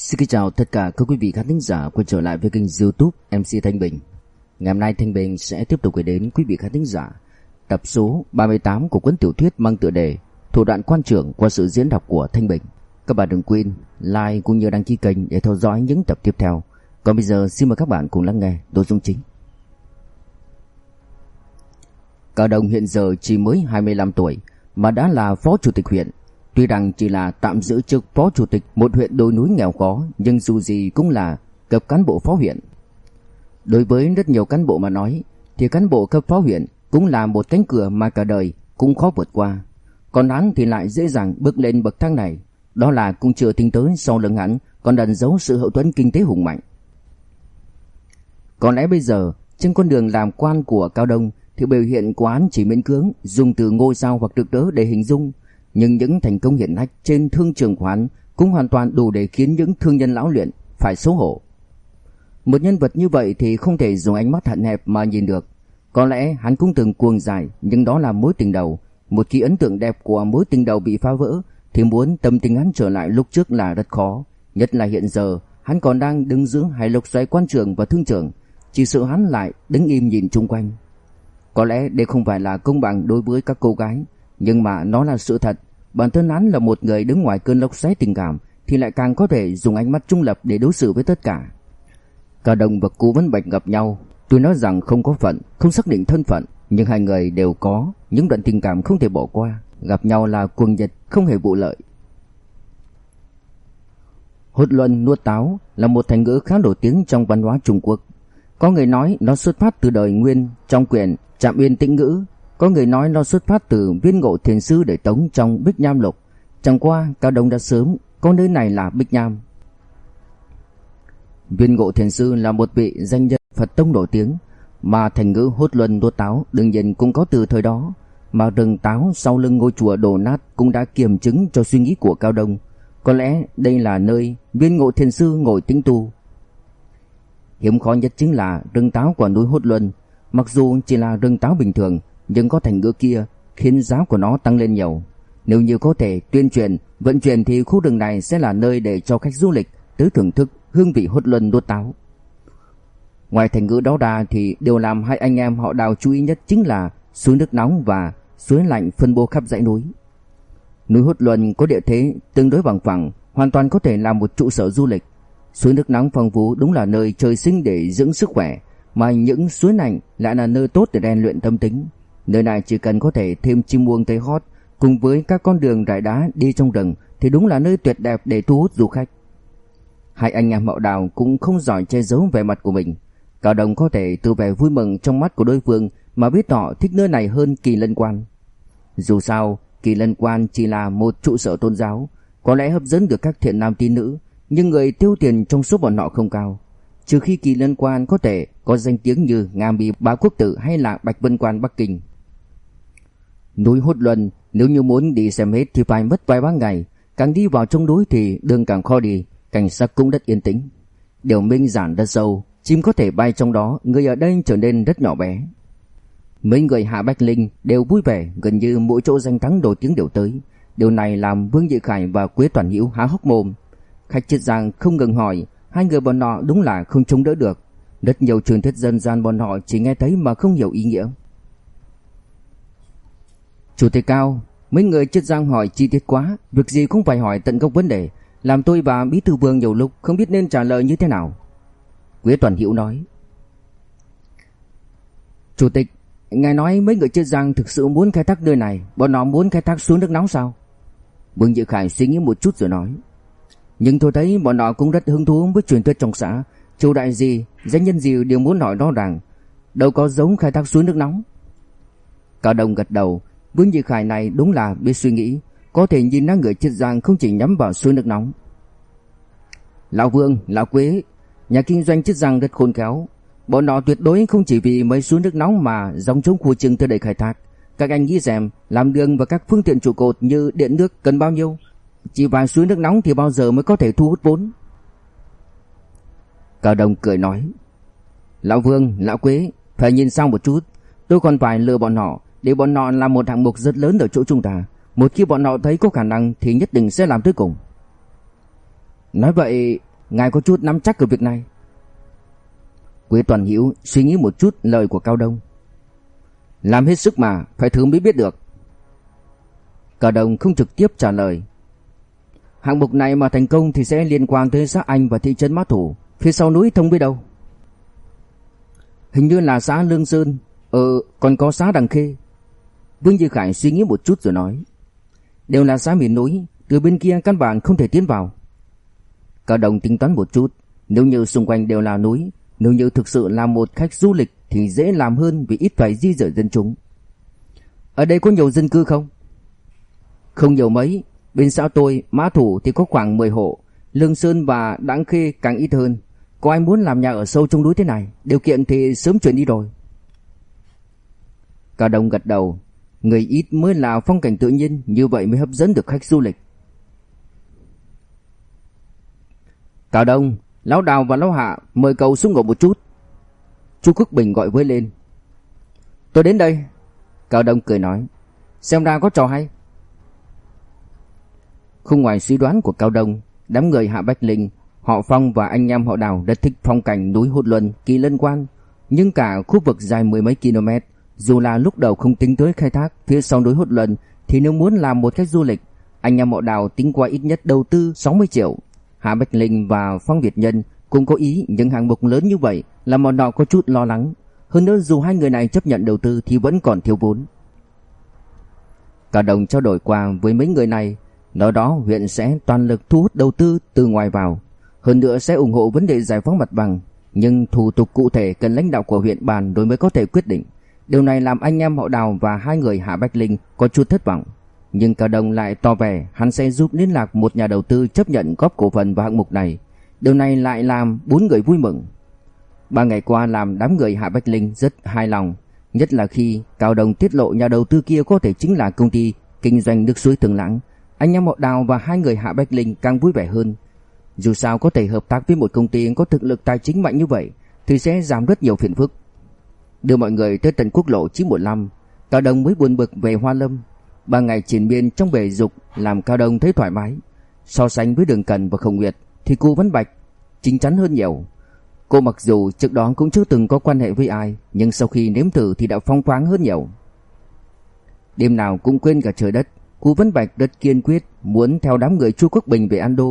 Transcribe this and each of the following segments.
Xin kính chào tất cả các quý vị khán thính giả quay trở lại với kênh youtube MC Thanh Bình. Ngày hôm nay Thanh Bình sẽ tiếp tục gửi đến quý vị khán thính giả Tập số 38 của cuốn tiểu thuyết mang tựa đề Thủ đoạn quan trưởng qua sự diễn đọc của Thanh Bình. Các bạn đừng quên like cũng như đăng ký kênh để theo dõi những tập tiếp theo. Còn bây giờ xin mời các bạn cùng lắng nghe nội dung chính. Cao Đồng hiện giờ chỉ mới 25 tuổi mà đã là phó chủ tịch huyện. Tuy rằng chỉ là tạm giữ chức phó chủ tịch một huyện đồi núi nghèo khó, nhưng dù gì cũng là cấp cán bộ phó huyện. Đối với rất nhiều cán bộ mà nói, thì cán bộ cấp phó huyện cũng là một cánh cửa mà cả đời cũng khó vượt qua. Còn hắn thì lại dễ dàng bước lên bậc thang này, đó là cũng chưa tính tới sau lưng hắn còn đần giấu sự hậu thuẫn kinh tế hùng mạnh. Có lẽ bây giờ, trên con đường làm quan của Cao Đông thì biểu hiện của hắn chỉ miễn cưỡng dùng từ ngôi sao hoặc trực đỡ để hình dung, nhưng những thành công hiện hách trên thương trường khoán cũng hoàn toàn đủ để khiến những thương nhân lão luyện phải xấu hổ. Một nhân vật như vậy thì không thể dùng ánh mắt hạn hẹp mà nhìn được. Có lẽ hắn cũng từng cuồng dài, nhưng đó là mối tình đầu. Một khi ấn tượng đẹp của mối tình đầu bị phá vỡ, thì muốn tâm tình hắn trở lại lúc trước là rất khó. Nhất là hiện giờ, hắn còn đang đứng giữa hai lục xoáy quan trường và thương trường. Chỉ sợ hắn lại đứng im nhìn chung quanh. Có lẽ đây không phải là công bằng đối với các cô gái, nhưng mà nó là sự thật. Bản thân hắn là một người đứng ngoài cơn lốc xoáy tình cảm thì lại càng có thể dùng ánh mắt trung lập để đối xử với tất cả. Cả đồng và cố vấn bạch gặp nhau, tôi nói rằng không có phận, không xác định thân phận, nhưng hai người đều có những đoạn tình cảm không thể bỏ qua, gặp nhau là cuồng nhiệt, không hề vụ lợi. Hốt luân nuốt táo là một thành ngữ khá nổi tiếng trong văn hóa Trung Quốc. Có người nói nó xuất phát từ đời Nguyên trong quyển Trạm Uyên Tĩnh Ngữ có người nói nó xuất phát từ viên ngộ thiền sư để tống trong Bích Nham Lục. Chẳng qua Cao Đông đã sớm có nơi này là Bích Nham. Viên ngộ thiền sư là một vị danh nhân Phật tông nổi tiếng, mà thành ngữ hốt luân đua táo đương nhiên cũng có từ thời đó. Mà rừng táo sau lưng ngôi chùa đổ nát cũng đã kiểm chứng cho suy nghĩ của Cao Đông. Có lẽ đây là nơi viên ngộ thiền sư ngồi tĩnh tu. Hiếm khó nhất chính là rừng táo của núi Hốt Luân. Mặc dù chỉ là rừng táo bình thường, nhưng có thành ngữ kia khiến giá của nó tăng lên nhiều. Nếu như có thể tuyên truyền, vận chuyển thì khu rừng này sẽ là nơi để cho khách du lịch tới thưởng thức hương vị hốt luân đốt táo. Ngoài thành ngữ đó ra thì điều làm hai anh em họ đào chú ý nhất chính là suối nước nóng và suối lạnh phân bố khắp dãy núi. Núi Hốt Luân có địa thế tương đối bằng phẳng, hoàn toàn có thể là một trụ sở du lịch. Suối nước nóng phong phú đúng là nơi trời sinh để dưỡng sức khỏe, mà những suối lạnh lại là nơi tốt để rèn luyện tâm tính. Nơi này chỉ cần có thể thêm chim muông thấy hót cùng với các con đường rải đá đi trong rừng thì đúng là nơi tuyệt đẹp để thu hút du khách. Hai anh em Mạo Đào cũng không giỏi che giấu vẻ mặt của mình. Cả Đồng có thể từ vẻ vui mừng trong mắt của đối phương mà biết họ thích nơi này hơn Kỳ Lân Quan. Dù sao, Kỳ Lân Quan chỉ là một trụ sở tôn giáo, có lẽ hấp dẫn được các thiện nam tín nữ, nhưng người tiêu tiền trong số bọn họ không cao. Trừ khi Kỳ Lân Quan có thể có danh tiếng như Ngam Bì Bá Quốc Tử hay là Bạch Vân Quan Bắc Kinh. Núi Hốt Luân nếu như muốn đi xem hết thì phải mất vài ba ngày, càng đi vào trong núi thì đường càng khó đi, cảnh sắc cũng rất yên tĩnh. Điều minh giản rất sâu, chim có thể bay trong đó, người ở đây trở nên rất nhỏ bé. Mấy người Hạ Bách Linh đều vui vẻ, gần như mỗi chỗ danh thắng nổi tiếng đều tới. Điều này làm Vương Dị Khải và Quế Toàn Hữu há hốc mồm. Khách triết giang không ngừng hỏi, hai người bọn họ đúng là không chống đỡ được. Rất nhiều truyền thuyết dân gian bọn họ chỉ nghe thấy mà không hiểu ý nghĩa. Chủ tịch Cao, mấy người chất giang hỏi chi tiết quá, việc gì cũng phải hỏi tận gốc vấn đề, làm tôi và Bí thư Vương nhiều lúc không biết nên trả lời như thế nào. Quế Toàn Hữu nói. Chủ tịch, ngài nói mấy người chất giang thực sự muốn khai thác nơi này, bọn họ muốn khai thác xuống nước nóng sao? Vương Dự Khải suy nghĩ một chút rồi nói. Nhưng tôi thấy bọn họ cũng rất hứng thú với truyền thuyết trong xã, Châu đại gì, danh nhân gì đều muốn hỏi rõ ràng, đâu có giống khai thác suối nước nóng. Cao Đông gật đầu, Vương Dị Khải này đúng là biết suy nghĩ, có thể nhìn ra người chết giang không chỉ nhắm vào suối nước nóng. Lão Vương, Lão Quế, nhà kinh doanh chết giang rất khôn khéo. Bọn họ tuyệt đối không chỉ vì mấy suối nước nóng mà dòng chống khu trường tới đầy khai thác. Các anh nghĩ xem, làm đường và các phương tiện trụ cột như điện nước cần bao nhiêu? Chỉ vài suối nước nóng thì bao giờ mới có thể thu hút vốn? Cao Đông cười nói. Lão Vương, Lão Quế, phải nhìn sang một chút. Tôi còn phải lừa bọn họ để bọn họ làm một hạng mục rất lớn ở chỗ chúng ta. Một khi bọn họ thấy có khả năng thì nhất định sẽ làm tới cùng. Nói vậy, ngài có chút nắm chắc ở việc này. Quế Toàn Hiểu suy nghĩ một chút lời của Cao Đông. Làm hết sức mà, phải thử mới biết được. Cao Đông không trực tiếp trả lời. Hạng mục này mà thành công thì sẽ liên quan tới xã Anh và thị trấn Mã Thủ, phía sau núi thông biết đâu. Hình như là xã Lương Sơn, ờ còn có xã Đằng Khê. Vương Di Khải suy nghĩ một chút rồi nói. Đều là xã miền núi, từ bên kia căn bản không thể tiến vào. Cao đồng tính toán một chút, nếu như xung quanh đều là núi, nếu như thực sự là một khách du lịch thì dễ làm hơn vì ít phải di rời dân chúng. Ở đây có nhiều dân cư không? Không nhiều mấy, bên xã tôi, Mã Thủ thì có khoảng 10 hộ, Lương Sơn và Đãng Khê càng ít hơn. Có ai muốn làm nhà ở sâu trong núi thế này, điều kiện thì sớm chuyển đi rồi. Cao đồng gật đầu, người ít mới là phong cảnh tự nhiên, như vậy mới hấp dẫn được khách du lịch. Cao Đông, Lão Đào và Lão Hạ mời cậu xuống ngồi một chút. Chu Quốc Bình gọi với lên. Tôi đến đây. Cao Đông cười nói. Xem ra có trò hay. Không ngoài suy đoán của Cao Đông, đám người Hạ Bách Linh, họ Phong và anh em họ Đào rất thích phong cảnh núi Hột Luân, Kỳ Lân Quan. Nhưng cả khu vực dài mười mấy km, dù là lúc đầu không tính tới khai thác phía sau núi hốt lần thì nếu muốn làm một cách du lịch, anh em họ Đào tính qua ít nhất đầu tư 60 triệu. Hạ Bách Linh và Phong Việt Nhân cũng có ý những hạng mục lớn như vậy làm bọn họ có chút lo lắng. Hơn nữa dù hai người này chấp nhận đầu tư thì vẫn còn thiếu vốn. Cả đồng trao đổi qua với mấy người này, nói đó huyện sẽ toàn lực thu hút đầu tư từ ngoài vào. Hơn nữa sẽ ủng hộ vấn đề giải phóng mặt bằng, nhưng thủ tục cụ thể cần lãnh đạo của huyện bàn đối mới có thể quyết định. Điều này làm anh em họ Đào và hai người Hạ Bách Linh có chút thất vọng. Nhưng Cao Đông lại to vẻ hắn sẽ giúp liên lạc một nhà đầu tư chấp nhận góp cổ phần vào hạng mục này. Điều này lại làm bốn người vui mừng. Ba ngày qua làm đám người Hạ Bách Linh rất hài lòng, nhất là khi Cao Đông tiết lộ nhà đầu tư kia có thể chính là công ty kinh doanh nước suối Thường Lãng. Anh em họ Đào và hai người Hạ Bách Linh càng vui vẻ hơn. Dù sao có thể hợp tác với một công ty có thực lực tài chính mạnh như vậy thì sẽ giảm rất nhiều phiền phức. Đưa mọi người tới tận quốc lộ 915, Cao Đông mới buồn bực về Hoa Lâm Ba ngày triển biên trong bể dục làm Cao Đông thấy thoải mái. So sánh với Đường Cần và Khổng Nguyệt thì cô vẫn bạch, chính chắn hơn nhiều. Cô mặc dù trước đó cũng chưa từng có quan hệ với ai, nhưng sau khi nếm thử thì đã phong khoáng hơn nhiều. Đêm nào cũng quên cả trời đất, cô vẫn bạch rất kiên quyết muốn theo đám người Chu Quốc Bình về Ando.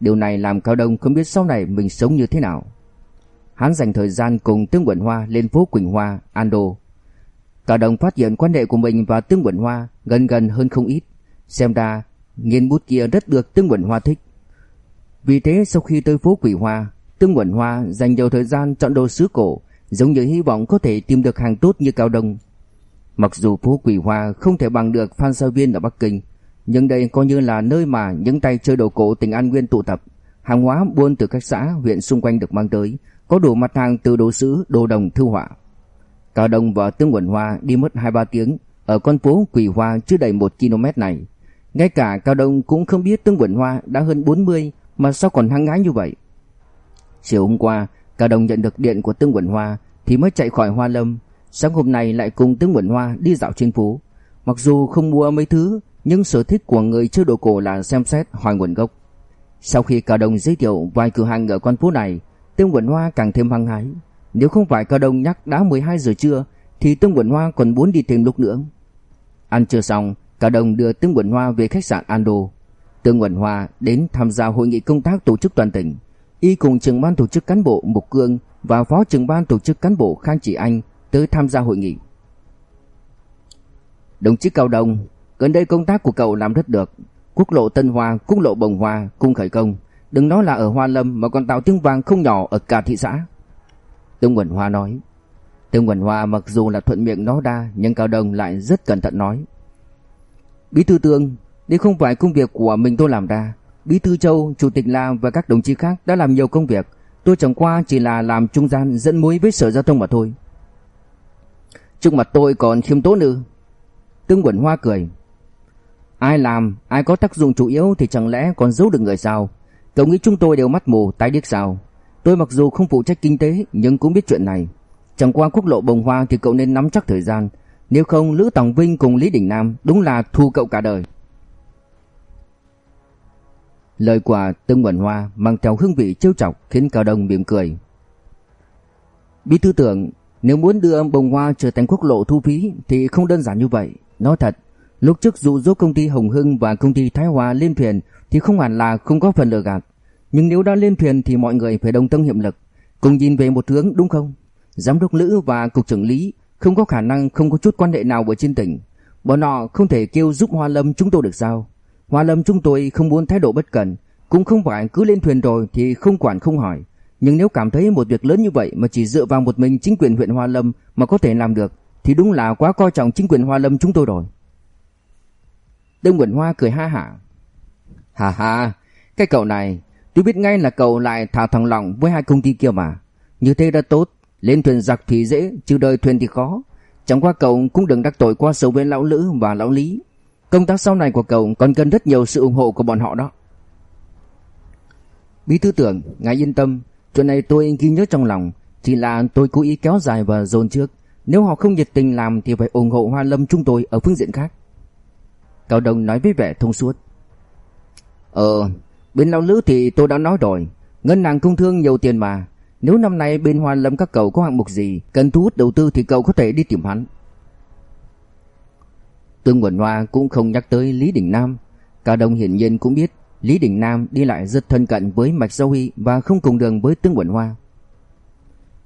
Điều này làm Cao Đông không biết sau này mình sống như thế nào. Hắn dành thời gian cùng Tương Quẩn Hoa lên phố Quỳnh Hoa, Ando Cao đồng phát hiện quan hệ của mình và Tương Quẩn Hoa gần gần hơn không ít. Xem ra, nghiên bút kia rất được Tương Quẩn Hoa thích. Vì thế sau khi tới phố Quỷ Hoa, Tương Quẩn Hoa dành nhiều thời gian chọn đồ sứ cổ, giống như hy vọng có thể tìm được hàng tốt như Cao Đông. Mặc dù phố Quỷ Hoa không thể bằng được Phan Sao Viên ở Bắc Kinh, nhưng đây coi như là nơi mà những tay chơi đồ cổ tỉnh An Nguyên tụ tập. Hàng hóa buôn từ các xã, huyện xung quanh được mang tới, có đủ mặt hàng từ đồ sứ, đồ đồng, thư họa. Cao Đông và Tương Quẩn Hoa đi mất 2-3 tiếng ở con phố Quỳ Hoa chưa đầy 1 km này. Ngay cả Cao Đông cũng không biết Tương Quẩn Hoa đã hơn 40 mà sao còn hăng hái như vậy. Chiều hôm qua, Cao Đông nhận được điện của Tương Quẩn Hoa thì mới chạy khỏi Hoa Lâm. Sáng hôm nay lại cùng Tương Quẩn Hoa đi dạo trên phố. Mặc dù không mua mấy thứ, nhưng sở thích của người chơi đồ cổ là xem xét hỏi nguồn gốc. Sau khi Cao Đông giới thiệu vài cửa hàng ở con phố này, Tương Quẩn Hoa càng thêm hăng hái. Nếu không phải Cao Đông nhắc đã 12 giờ trưa thì Tương Quẩn Hoa còn muốn đi thêm lúc nữa. Ăn trưa xong, Cao Đông đưa Tương Quẩn Hoa về khách sạn Ando. Tương Quẩn Hoa đến tham gia hội nghị công tác tổ chức toàn tỉnh. Y cùng trưởng ban tổ chức cán bộ Mục Cương và phó trưởng ban tổ chức cán bộ Khang Chỉ Anh tới tham gia hội nghị. Đồng chí Cao Đông, gần đây công tác của cậu làm rất được. Quốc lộ Tân Hoa, quốc lộ Bồng Hoa, cùng khởi công. Đừng nói là ở Hoa Lâm mà còn tạo tiếng vàng không nhỏ ở cả thị xã. Tương Quẩn Hoa nói. Tương Quẩn Hoa mặc dù là thuận miệng nói đa nhưng Cao Đông lại rất cẩn thận nói. Bí thư Tương, đây không phải công việc của mình tôi làm ra. Bí thư Châu, Chủ tịch Lam và các đồng chí khác đã làm nhiều công việc. Tôi chẳng qua chỉ là làm trung gian dẫn mối với sở giao thông mà thôi. Trước mặt tôi còn khiêm tốn nữa. Tương Quẩn Hoa cười. Ai làm, ai có tác dụng chủ yếu thì chẳng lẽ còn giấu được người sao? Cậu nghĩ chúng tôi đều mắt mù, tai điếc sao? Tôi mặc dù không phụ trách kinh tế nhưng cũng biết chuyện này. Chẳng qua quốc lộ bồng hoa thì cậu nên nắm chắc thời gian. Nếu không Lữ Tòng Vinh cùng Lý Đình Nam đúng là thu cậu cả đời. Lời quà Tương Quẩn Hoa mang theo hương vị trêu chọc khiến Cao Đông mỉm cười. Bí thư tưởng nếu muốn đưa bồng hoa trở thành quốc lộ thu phí thì không đơn giản như vậy. Nói thật, lúc trước dụ dỗ công ty Hồng Hưng và công ty Thái Hòa lên thuyền thì không hẳn là không có phần lừa gạt. Nhưng nếu đã lên thuyền thì mọi người phải đồng tâm hiệp lực, cùng nhìn về một hướng đúng không? Giám đốc Lữ và cục trưởng Lý không có khả năng không có chút quan hệ nào ở trên tỉnh. Bọn họ không thể kêu giúp Hoa Lâm chúng tôi được sao? Hoa Lâm chúng tôi không muốn thái độ bất cần cũng không phải cứ lên thuyền rồi thì không quản không hỏi. Nhưng nếu cảm thấy một việc lớn như vậy mà chỉ dựa vào một mình chính quyền huyện Hoa Lâm mà có thể làm được thì đúng là quá coi trọng chính quyền Hoa Lâm chúng tôi rồi. Đông Quỳnh Hoa cười ha hả. Hà hà, cái cậu này, tôi biết ngay là cậu lại thả thằng lòng với hai công ty kia mà. Như thế đã tốt, lên thuyền giặc thì dễ, chứ đời thuyền thì khó. Chẳng qua cậu cũng đừng đắc tội qua sâu với lão Lữ và lão Lý. Công tác sau này của cậu còn cần rất nhiều sự ủng hộ của bọn họ đó. Bí thư tưởng, ngài yên tâm, chuyện này tôi ghi nhớ trong lòng, chỉ là tôi cố ý kéo dài và dồn trước. Nếu họ không nhiệt tình làm thì phải ủng hộ Hoa Lâm chúng tôi ở phương diện khác. Cao Đông nói với vẻ thông suốt. Ờ, bên lão Lữ thì tôi đã nói rồi, ngân hàng công thương nhiều tiền mà, nếu năm nay bên Hoa Lâm các cậu có hạng mục gì cần thu hút đầu tư thì cậu có thể đi tìm hắn. Tương Quẩn Hoa cũng không nhắc tới Lý Đình Nam. Cao Đông hiển nhiên cũng biết Lý Đình Nam đi lại rất thân cận với Mạch Giao Huy và không cùng đường với Tương Quẩn Hoa.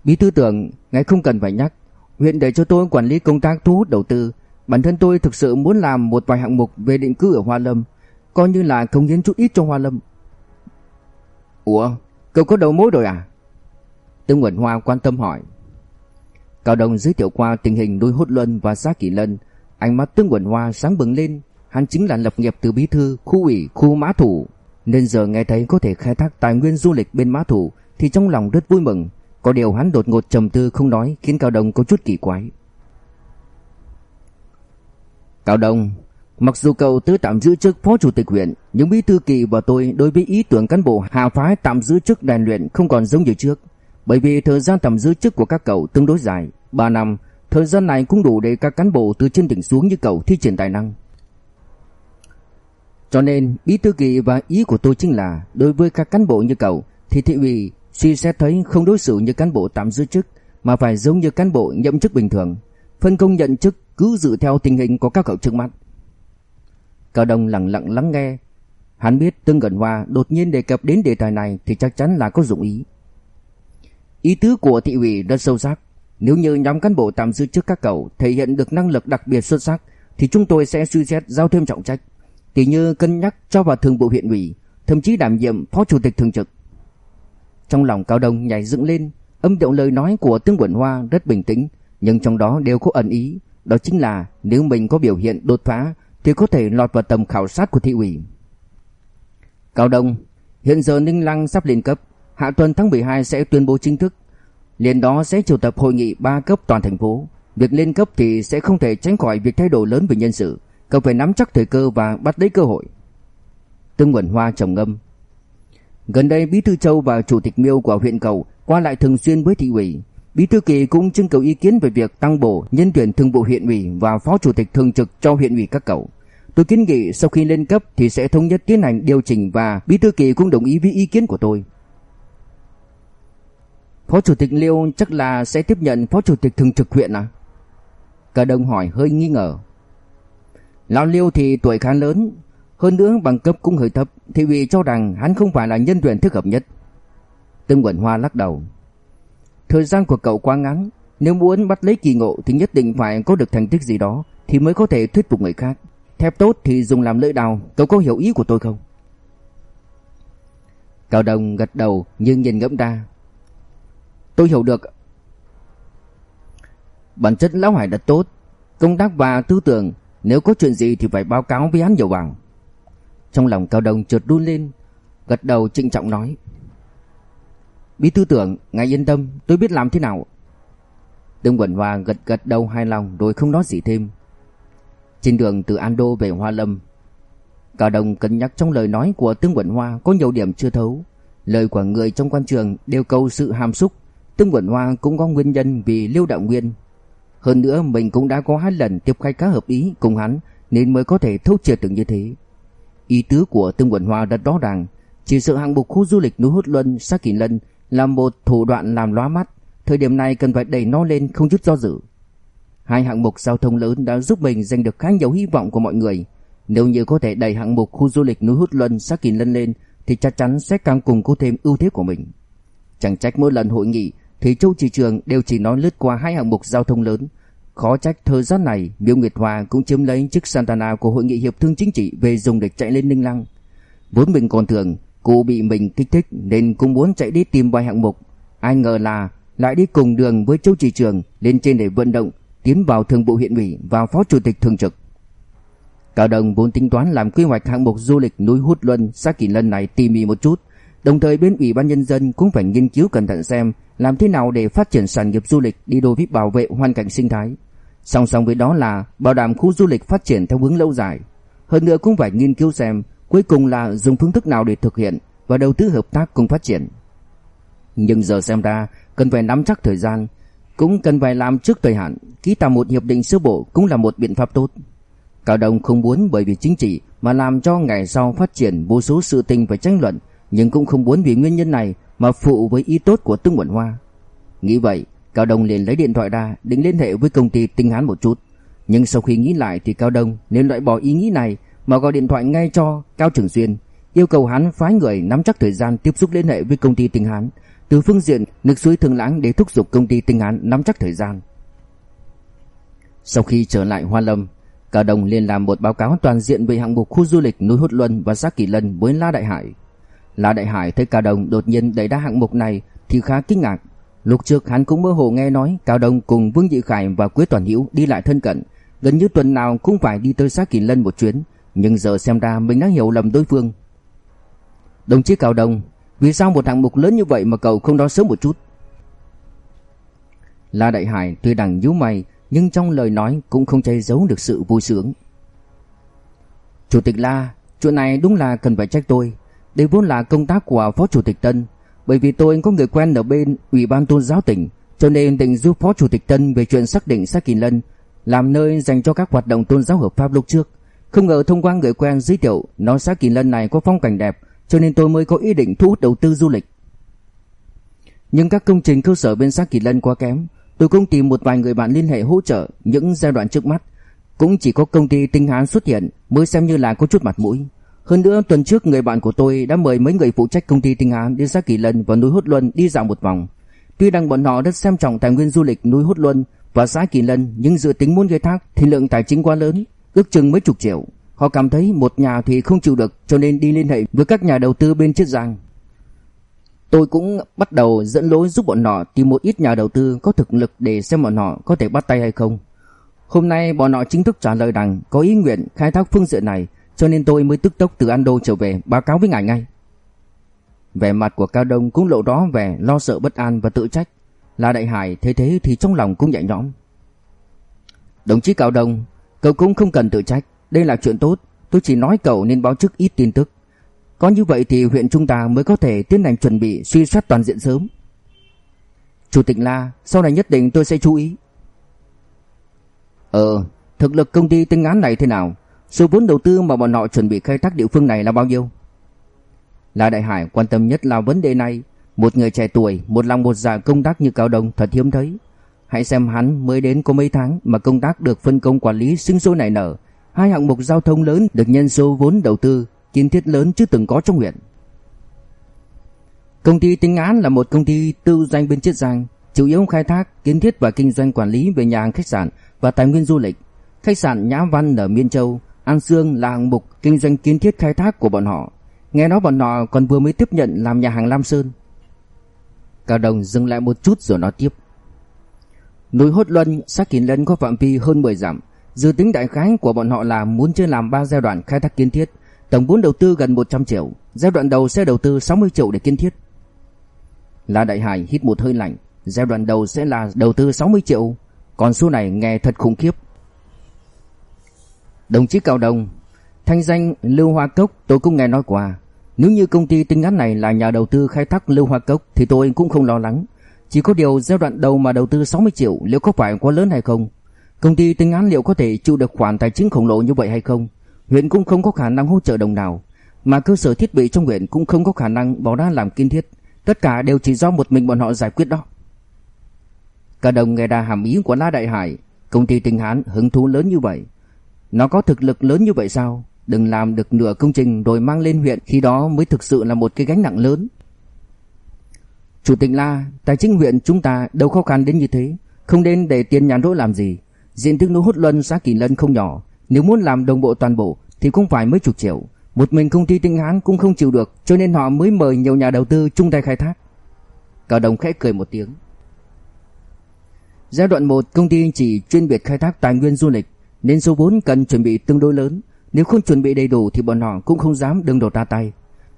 Bí thư tưởng, ngài không cần phải nhắc. Huyện để cho tôi quản lý công tác thu hút đầu tư. Bản thân tôi thực sự muốn làm một vài hạng mục về định cư ở Hoa Lâm, coi như là công hiến chút ít cho Hoa Lâm. Ủa, cậu có đầu mối rồi à? Tương Quẩn Hoa quan tâm hỏi. Cao Đông giới thiệu qua tình hình đôi hốt luân và xã kỷ lân. Ánh mắt Tương Quẩn Hoa sáng bừng lên. Hắn chính là lập nghiệp từ bí thư, khu ủy, khu mã thủ. Nên giờ nghe thấy có thể khai thác tài nguyên du lịch bên mã thủ thì trong lòng rất vui mừng. Có điều hắn đột ngột trầm tư không nói khiến Cao Đông có chút kỳ quái. Cao Đông, mặc dù cậu tứ tạm giữ chức phó chủ tịch huyện, nhưng bí thư kỳ và tôi đối với ý tưởng cán bộ hạ phái tạm giữ chức đàn luyện không còn giống như trước. Bởi vì thời gian tạm giữ chức của các cậu tương đối dài, 3 năm, thời gian này cũng đủ để các cán bộ từ trên đỉnh xuống như cậu thi triển tài năng. Cho nên, bí thư kỳ và ý của tôi chính là đối với các cán bộ như cậu thì thị ủy suy xét thấy không đối xử như cán bộ tạm giữ chức mà phải giống như cán bộ nhậm chức bình thường, phân công nhận chức cứ dựa theo tình hình của các cậu trước mắt. Cao Đông lặng lặng lắng nghe, hắn biết Tương Gần Hoa đột nhiên đề cập đến đề tài này thì chắc chắn là có dụng ý. Ý tứ của thị ủy rất sâu sắc. Nếu như nhóm cán bộ tạm giữ trước các cậu thể hiện được năng lực đặc biệt xuất sắc thì chúng tôi sẽ suy xét giao thêm trọng trách. Tỷ như cân nhắc cho vào thường vụ huyện ủy, thậm chí đảm nhiệm phó chủ tịch thường trực. Trong lòng Cao Đông nhảy dựng lên, âm điệu lời nói của Tương Quẩn Hoa rất bình tĩnh, nhưng trong đó đều có ẩn ý, đó chính là nếu mình có biểu hiện đột phá thì có thể lọt vào tầm khảo sát của thị ủy. Cao Đông, hiện giờ Ninh Lăng sắp lên cấp, hạ tuần tháng 12 sẽ tuyên bố chính thức. Liền đó sẽ triệu tập hội nghị ba cấp toàn thành phố. Việc lên cấp thì sẽ không thể tránh khỏi việc thay đổi lớn về nhân sự, cần phải nắm chắc thời cơ và bắt lấy cơ hội. Tương Quẩn Hoa trầm ngâm. Gần đây Bí thư Châu và chủ tịch Miêu của huyện Cầu qua lại thường xuyên với thị ủy. Bí thư Kỳ cũng trưng cầu ý kiến về việc tăng bổ nhân tuyển thường vụ huyện ủy và phó chủ tịch thường trực cho huyện ủy các cậu. Tôi kiến nghị sau khi lên cấp thì sẽ thống nhất tiến hành điều chỉnh và Bí thư Kỳ cũng đồng ý với ý kiến của tôi. Phó Chủ tịch Liêu chắc là sẽ tiếp nhận Phó Chủ tịch thường trực huyện à? Cả đồng hỏi hơi nghi ngờ. Lão Liêu thì tuổi khá lớn, hơn nữa bằng cấp cũng hơi thấp, thì vì cho rằng hắn không phải là nhân tuyển thích hợp nhất. Tương Quẩn Hoa lắc đầu. Thời gian của cậu quá ngắn, nếu muốn bắt lấy kỳ ngộ thì nhất định phải có được thành tích gì đó thì mới có thể thuyết phục người khác. Thép tốt thì dùng làm lưỡi đào, cậu có hiểu ý của tôi không? Cao Đông gật đầu nhưng nhìn ngẫm ra, Tôi hiểu được. Bản chất Lão Hải đã tốt, công tác và tư tưởng, nếu có chuyện gì thì phải báo cáo với hắn nhiều bằng. Trong lòng Cao Đông chợt đun lên, gật đầu trịnh trọng nói. Bí thư tưởng, ngài yên tâm, tôi biết làm thế nào. Tương Quẩn Hoa gật gật đầu hài lòng rồi không nói gì thêm. Trên đường từ An Đô về Hoa Lâm, Cao Đông cân nhắc trong lời nói của Tương Quẩn Hoa có nhiều điểm chưa thấu. Lời của người trong quan trường đều cầu sự hàm xúc, Tương Quẩn Hoa cũng có nguyên nhân vì Liêu Đạo Nguyên. Hơn nữa mình cũng đã có hai lần tiếp khách khá hợp ý cùng hắn nên mới có thể thấu triệt được như thế. Ý tứ của Tương Quẩn Hoa rất rõ ràng, Chỉ sự hạng mục khu du lịch núi Hút Luân, Sa Kỳ Lân là một thủ đoạn làm lóa mắt, thời điểm này cần phải đẩy nó lên không chút do dự. Hai hạng mục giao thông lớn đã giúp mình giành được khá nhiều hy vọng của mọi người. Nếu như có thể đẩy hạng mục khu du lịch núi Hút Luân, sát Kỳ Lân lên thì chắc chắn sẽ càng củng cố thêm ưu thế của mình. Chẳng trách mỗi lần hội nghị thì Châu Trì Trường đều chỉ nói lướt qua hai hạng mục giao thông lớn. Khó trách thời gian này Miêu Nguyệt Hòa cũng chiếm lấy chức Santana của hội nghị hiệp thương chính trị về dùng để chạy lên Ninh Lăng. Vốn mình còn tưởng cô bị mình kích thích nên cũng muốn chạy đi tìm vài hạng mục. Ai ngờ là lại đi cùng đường với Châu Chỉ Trường lên trên để vận động tiến vào thường vụ huyện ủy và phó chủ tịch thường trực. Cao Đồng vốn tính toán làm quy hoạch hạng mục du lịch núi Hút Luân, xã Kỳ Lân này tỉ mỉ một chút, đồng thời bên ủy ban nhân dân cũng phải nghiên cứu cẩn thận xem làm thế nào để phát triển sản nghiệp du lịch đi đôi với bảo vệ hoàn cảnh sinh thái. Song song với đó là bảo đảm khu du lịch phát triển theo hướng lâu dài. Hơn nữa cũng phải nghiên cứu xem cuối cùng là dùng phương thức nào để thực hiện và đầu tư hợp tác cùng phát triển. Nhưng giờ xem ra cần phải nắm chắc thời gian, cũng cần phải làm trước thời hạn, ký tạm một hiệp định sơ bộ cũng là một biện pháp tốt. Cao Đông không muốn bởi vì chính trị mà làm cho ngày sau phát triển vô số sự tình phải tranh luận, nhưng cũng không muốn vì nguyên nhân này mà phụ với ý tốt của Tương Quẩn Hoa. Nghĩ vậy, Cao Đông liền lấy điện thoại ra định liên hệ với công ty Tinh Hán một chút. Nhưng sau khi nghĩ lại thì Cao Đông nên loại bỏ ý nghĩ này mà gọi điện thoại ngay cho Cao Trường Xuyên, yêu cầu hắn phái người nắm chắc thời gian tiếp xúc liên hệ với công ty Tinh Hán, từ phương diện nước suối Thường Lãng để thúc giục công ty Tinh Hán nắm chắc thời gian. Sau khi trở lại Hoa Lâm, Cao đồng liền làm một báo cáo toàn diện về hạng mục khu du lịch núi Hút Luân và Giác Kỳ Lân với La Đại Hải. La Đại Hải thấy Cao đồng đột nhiên đẩy ra hạng mục này thì khá kinh ngạc. Lúc trước hắn cũng mơ hồ nghe nói Cao Đông cùng Vương Dị Khải và Quế Toàn Hữu đi lại thân cận, gần như tuần nào cũng phải đi tới Giác Kỳ Lân một chuyến, nhưng giờ xem ra mình đã hiểu lầm đối phương. Đồng chí Cao Đông, vì sao một hạng mục lớn như vậy mà cậu không nói sớm một chút? La Đại Hải tuy đằng nhíu mày nhưng trong lời nói cũng không che giấu được sự vui sướng. Chủ tịch La, chuyện này đúng là cần phải trách tôi. Đây vốn là công tác của Phó Chủ tịch Tân, bởi vì tôi có người quen ở bên Ủy ban tôn giáo tỉnh, cho nên định giúp Phó Chủ tịch Tân về chuyện xác định xác Kỳ Lân làm nơi dành cho các hoạt động tôn giáo hợp pháp lúc trước. Không ngờ thông qua người quen giới thiệu nói xã Kỳ Lân này có phong cảnh đẹp, cho nên tôi mới có ý định thu hút đầu tư du lịch. Nhưng các công trình cơ sở bên xã Kỳ Lân quá kém, tôi cũng tìm một vài người bạn liên hệ hỗ trợ những giai đoạn trước mắt. Cũng chỉ có công ty Tinh Hán xuất hiện mới xem như là có chút mặt mũi. Hơn nữa tuần trước người bạn của tôi đã mời mấy người phụ trách công ty Tinh Hán đến xã Kỳ Lân và núi Hút Luân đi dạo một vòng. Tuy rằng bọn họ rất xem trọng tài nguyên du lịch núi Hút Luân và xã Kỳ Lân nhưng dự tính muốn khai thác thì lượng tài chính quá lớn, ước chừng mấy chục triệu. Họ cảm thấy một nhà thì không chịu được cho nên đi liên hệ với các nhà đầu tư bên Chiết Giang. Tôi cũng bắt đầu dẫn lối giúp bọn họ tìm một ít nhà đầu tư có thực lực để xem bọn họ có thể bắt tay hay không. Hôm nay bọn họ chính thức trả lời rằng có ý nguyện khai thác phương diện này cho nên tôi mới tức tốc từ Ando trở về báo cáo với ngài ngay. Vẻ mặt của Cao Đông cũng lộ rõ vẻ lo sợ bất an và tự trách. Là Đại Hải thấy thế thì trong lòng cũng nhẹ nhõm. Đồng chí Cao Đông, cậu cũng không cần tự trách. Đây là chuyện tốt, tôi chỉ nói cậu nên báo trước ít tin tức. Có như vậy thì huyện chúng ta mới có thể tiến hành chuẩn bị suy xét toàn diện sớm. Chủ tịch La, sau này nhất định tôi sẽ chú ý. Ờ, thực lực công ty tinh án này thế nào? Số vốn đầu tư mà bọn họ chuẩn bị khai thác địa phương này là bao nhiêu? La Đại Hải quan tâm nhất là vấn đề này. Một người trẻ tuổi, một lòng một dạ công tác như Cao Đông thật hiếm thấy. Hãy xem hắn mới đến có mấy tháng mà công tác được phân công quản lý sinh sôi nảy nở, Hai hạng mục giao thông lớn được nhân số vốn đầu tư, kiến thiết lớn chưa từng có trong huyện. Công ty Tinh Án là một công ty tư doanh bên Chiết Giang, chủ yếu khai thác, kiến thiết và kinh doanh quản lý về nhà hàng khách sạn và tài nguyên du lịch. Khách sạn Nhã Văn ở Miên Châu, An Sương là hạng mục kinh doanh kiến thiết khai thác của bọn họ. Nghe nói bọn họ còn vừa mới tiếp nhận làm nhà hàng Lam Sơn. Cao Đồng dừng lại một chút rồi nói tiếp. Núi Hốt Luân, sát Kín Lân có phạm vi hơn 10 dặm, Dự tính đại khái của bọn họ là muốn chia làm 3 giai đoạn khai thác kiến thiết, tổng vốn đầu tư gần 100 triệu, giai đoạn đầu sẽ đầu tư 60 triệu để kiến thiết. La Đại Hải hít một hơi lạnh, giai đoạn đầu sẽ là đầu tư 60 triệu, còn số này nghe thật khủng khiếp. Đồng chí Cao Đông, thanh danh Lưu Hoa Cốc tôi cũng nghe nói qua. Nếu như công ty tinh án này là nhà đầu tư khai thác Lưu Hoa Cốc thì tôi cũng không lo lắng. Chỉ có điều giai đoạn đầu mà đầu tư 60 triệu liệu có phải quá lớn hay không? Công ty tinh án liệu có thể chịu được khoản tài chính khổng lồ như vậy hay không? Huyện cũng không có khả năng hỗ trợ đồng nào. mà cơ sở thiết bị trong huyện cũng không có khả năng bỏ ra làm kiên thiết, tất cả đều chỉ do một mình bọn họ giải quyết đó. Cả đồng nghe ra hàm ý của La Đại Hải, công ty Tinh Hán hứng thú lớn như vậy. Nó có thực lực lớn như vậy sao? Đừng làm được nửa công trình rồi mang lên huyện khi đó mới thực sự là một cái gánh nặng lớn. Chủ tịch La, tài chính huyện chúng ta đâu khó khăn đến như thế, không nên để tiền nhàn rỗi làm gì. Diện tích núi hút luân xã Kỳ Lân không nhỏ, nếu muốn làm đồng bộ toàn bộ thì cũng phải mấy chục triệu. Một mình công ty Tinh Hán cũng không chịu được, cho nên họ mới mời nhiều nhà đầu tư chung tay khai thác. Cao Đồng khẽ cười một tiếng. Giai đoạn 1 công ty chỉ chuyên biệt khai thác tài nguyên du lịch nên số vốn cần chuẩn bị tương đối lớn, nếu không chuẩn bị đầy đủ thì bọn họ cũng không dám đương đầu ra tay.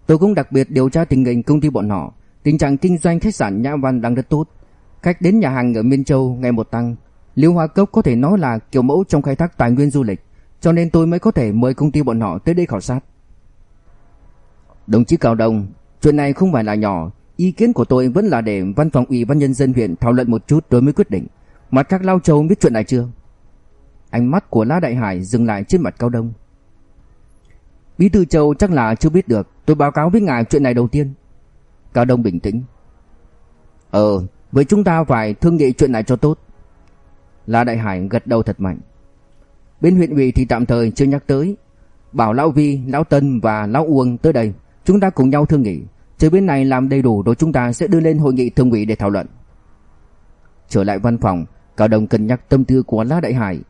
Tôi cũng đặc biệt điều tra tình hình công ty bọn họ, tình trạng kinh doanh khách sạn Nhã Văn đang rất tốt. Khách đến nhà hàng ở Miên Châu ngày một tăng, Liêu Hoa Cốc có thể nói là kiểu mẫu trong khai thác tài nguyên du lịch, cho nên tôi mới có thể mời công ty bọn họ tới đây khảo sát. Đồng chí Cao Đông, chuyện này không phải là nhỏ, ý kiến của tôi vẫn là để văn phòng ủy ban nhân dân huyện thảo luận một chút rồi mới quyết định. Mặt các Lao Châu biết chuyện này chưa? Ánh mắt của La Đại Hải dừng lại trên mặt Cao Đông. Bí thư Châu chắc là chưa biết được, tôi báo cáo với ngài chuyện này đầu tiên. Cao Đông bình tĩnh. Ờ, với chúng ta phải thương nghị chuyện này cho tốt. La Đại Hải gật đầu thật mạnh. Bên huyện ủy thì tạm thời chưa nhắc tới. Bảo Lão Vi, Lão Tân và Lão Uông tới đây, chúng ta cùng nhau thương nghị. Chờ bên này làm đầy đủ rồi chúng ta sẽ đưa lên hội nghị thường ủy để thảo luận. Trở lại văn phòng, Cao Đông cân nhắc tâm tư của La Đại Hải.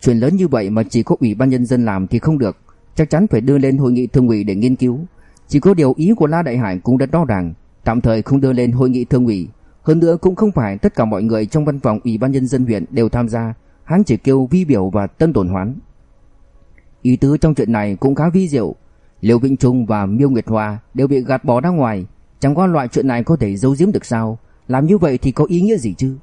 Chuyện lớn như vậy mà chỉ có ủy ban nhân dân làm thì không được, chắc chắn phải đưa lên hội nghị thường ủy để nghiên cứu. Chỉ có điều ý của La Đại Hải cũng rất rõ ràng, tạm thời không đưa lên hội nghị thường ủy. Hơn nữa cũng không phải tất cả mọi người trong văn phòng ủy ban nhân dân huyện đều tham gia, hắn chỉ kêu Vi Biểu và Tân Tồn Hoán. Ý tứ trong chuyện này cũng khá vi diệu. Liêu Vĩnh Trung và Miêu Nguyệt Hoa đều bị gạt bỏ ra ngoài, chẳng qua loại chuyện này có thể giấu giếm được sao? Làm như vậy thì có ý nghĩa gì chứ?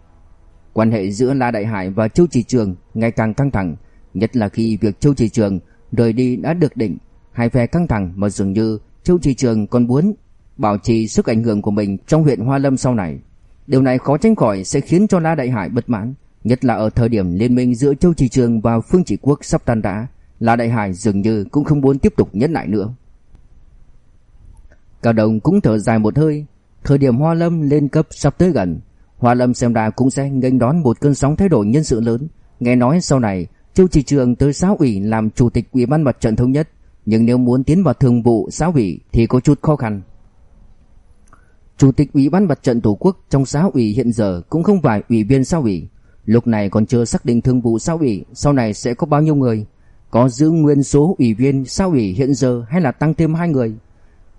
Quan hệ giữa La Đại Hải và Châu Chỉ Trường ngày càng căng thẳng, nhất là khi việc Châu Chỉ Trường rời đi đã được định, hai phe căng thẳng mà dường như Châu Chỉ Trường còn muốn bảo trì sức ảnh hưởng của mình trong huyện Hoa Lâm sau này. Điều này khó tránh khỏi sẽ khiến cho La Đại Hải bất mãn, nhất là ở thời điểm liên minh giữa Châu Chỉ Trường và Phương Chỉ Quốc sắp tan rã, La Đại Hải dường như cũng không muốn tiếp tục nhẫn lại nữa. Cao Đồng cũng thở dài một hơi, thời điểm Hoa Lâm lên cấp sắp tới gần, Hoa Lâm xem ra cũng sẽ nghênh đón một cơn sóng thay đổi nhân sự lớn. Nghe nói sau này Châu Chỉ Trường tới xã ủy làm chủ tịch ủy ban mặt trận thống nhất, nhưng nếu muốn tiến vào thường vụ xã ủy thì có chút khó khăn. Chủ tịch ủy ban mặt trận tổ quốc trong xã ủy hiện giờ cũng không phải ủy viên xã ủy, lúc này còn chưa xác định thường vụ xã ủy sau này sẽ có bao nhiêu người, có giữ nguyên số ủy viên xã ủy hiện giờ hay là tăng thêm hai người.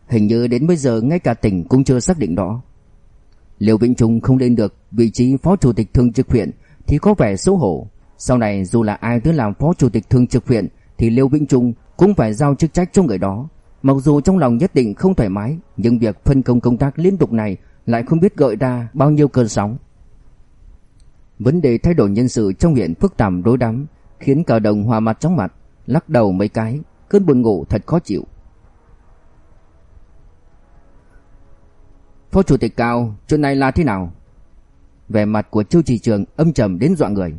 Hình như đến bây giờ ngay cả tỉnh cũng chưa xác định đó. Liêu Vĩnh Trung không lên được vị trí phó chủ tịch thường trực huyện thì có vẻ xấu hổ. Sau này dù là ai tới làm phó chủ tịch thường trực huyện thì Liêu Vĩnh Trung cũng phải giao chức trách cho người đó. Mặc dù trong lòng nhất định không thoải mái, nhưng việc phân công công tác liên tục này lại không biết gợi ra bao nhiêu cơn sóng. Vấn đề thay đổi nhân sự trong huyện phức tạp đối đắm, khiến cả đồng hòa mặt chóng mặt, lắc đầu mấy cái, cơn buồn ngủ thật khó chịu. Phó chủ tịch cao, chuyện này là thế nào? Vẻ mặt của Chu Trì Trường âm trầm đến dọa người.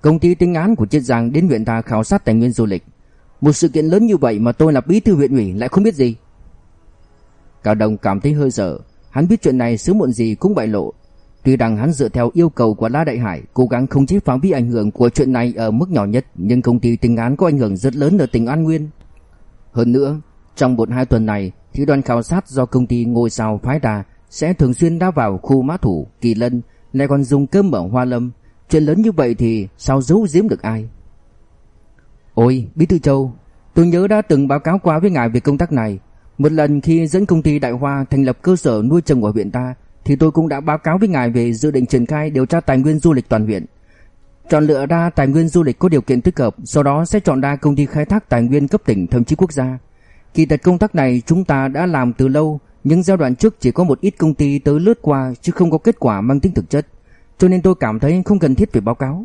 Công ty tính án của Chiết Giang đến huyện ta khảo sát tài nguyên du lịch. Một sự kiện lớn như vậy mà tôi là bí thư huyện ủy lại không biết gì. Cao Đông cảm thấy hơi sợ, hắn biết chuyện này sớm muộn gì cũng bại lộ. Tuy rằng hắn dựa theo yêu cầu của La Đại Hải cố gắng không chế phạm vi ảnh hưởng của chuyện này ở mức nhỏ nhất, nhưng công ty tình án có ảnh hưởng rất lớn ở tỉnh An Nguyên. Hơn nữa, trong một hai tuần này, thì đoàn khảo sát do công ty ngôi sao phái ra sẽ thường xuyên đã vào khu mã thủ, kỳ lân, lại còn dùng cơm ở Hoa Lâm. Chuyện lớn như vậy thì sao giấu giếm được ai? Ôi, Bí Thư Châu, tôi nhớ đã từng báo cáo qua với ngài về công tác này. Một lần khi dẫn công ty Đại Hoa thành lập cơ sở nuôi trồng ở huyện ta, thì tôi cũng đã báo cáo với ngài về dự định triển khai điều tra tài nguyên du lịch toàn huyện. Chọn lựa ra tài nguyên du lịch có điều kiện thích hợp, sau đó sẽ chọn ra công ty khai thác tài nguyên cấp tỉnh thậm chí quốc gia. Kỳ thật công tác này chúng ta đã làm từ lâu, nhưng giai đoạn trước chỉ có một ít công ty tới lướt qua chứ không có kết quả mang tính thực chất, cho nên tôi cảm thấy không cần thiết phải báo cáo.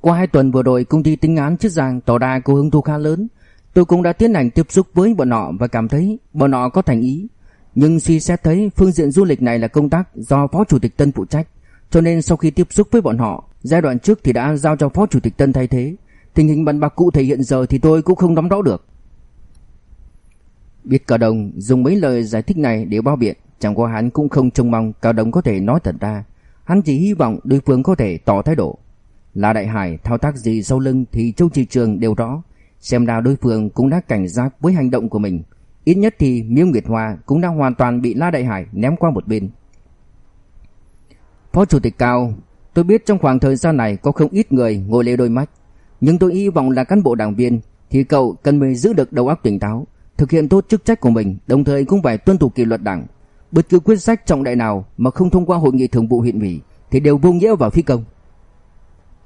Qua hai tuần vừa rồi công ty tính án trước rằng tỏ ra có hứng thú khá lớn, tôi cũng đã tiến hành tiếp xúc với bọn họ và cảm thấy bọn họ có thành ý. Nhưng suy xét thấy phương diện du lịch này là công tác do Phó Chủ tịch Tân phụ trách, cho nên sau khi tiếp xúc với bọn họ, giai đoạn trước thì đã giao cho Phó Chủ tịch Tân thay thế. Tình hình bàn bạc cụ thể hiện giờ thì tôi cũng không nắm rõ được. Biết Cao đồng dùng mấy lời giải thích này để bao biện, chẳng qua hắn cũng không trông mong Cao đồng có thể nói thật ra. Hắn chỉ hy vọng đối phương có thể tỏ thái độ. Là Đại Hải thao tác gì sau lưng thì Châu Trì Trường đều rõ, xem ra đối phương cũng đã cảnh giác với hành động của mình. Ít nhất thì Miêu Nguyệt Hoa cũng đã hoàn toàn bị La Đại Hải ném qua một bên. Phó Chủ tịch Cao, tôi biết trong khoảng thời gian này có không ít người ngồi lê đôi mắt, nhưng tôi hy vọng là cán bộ đảng viên thì cậu cần phải giữ được đầu óc tỉnh táo, thực hiện tốt chức trách của mình, đồng thời cũng phải tuân thủ kỷ luật đảng. Bất cứ quyết sách trọng đại nào mà không thông qua hội nghị thường vụ huyện ủy thì đều vô nghĩa và phi công.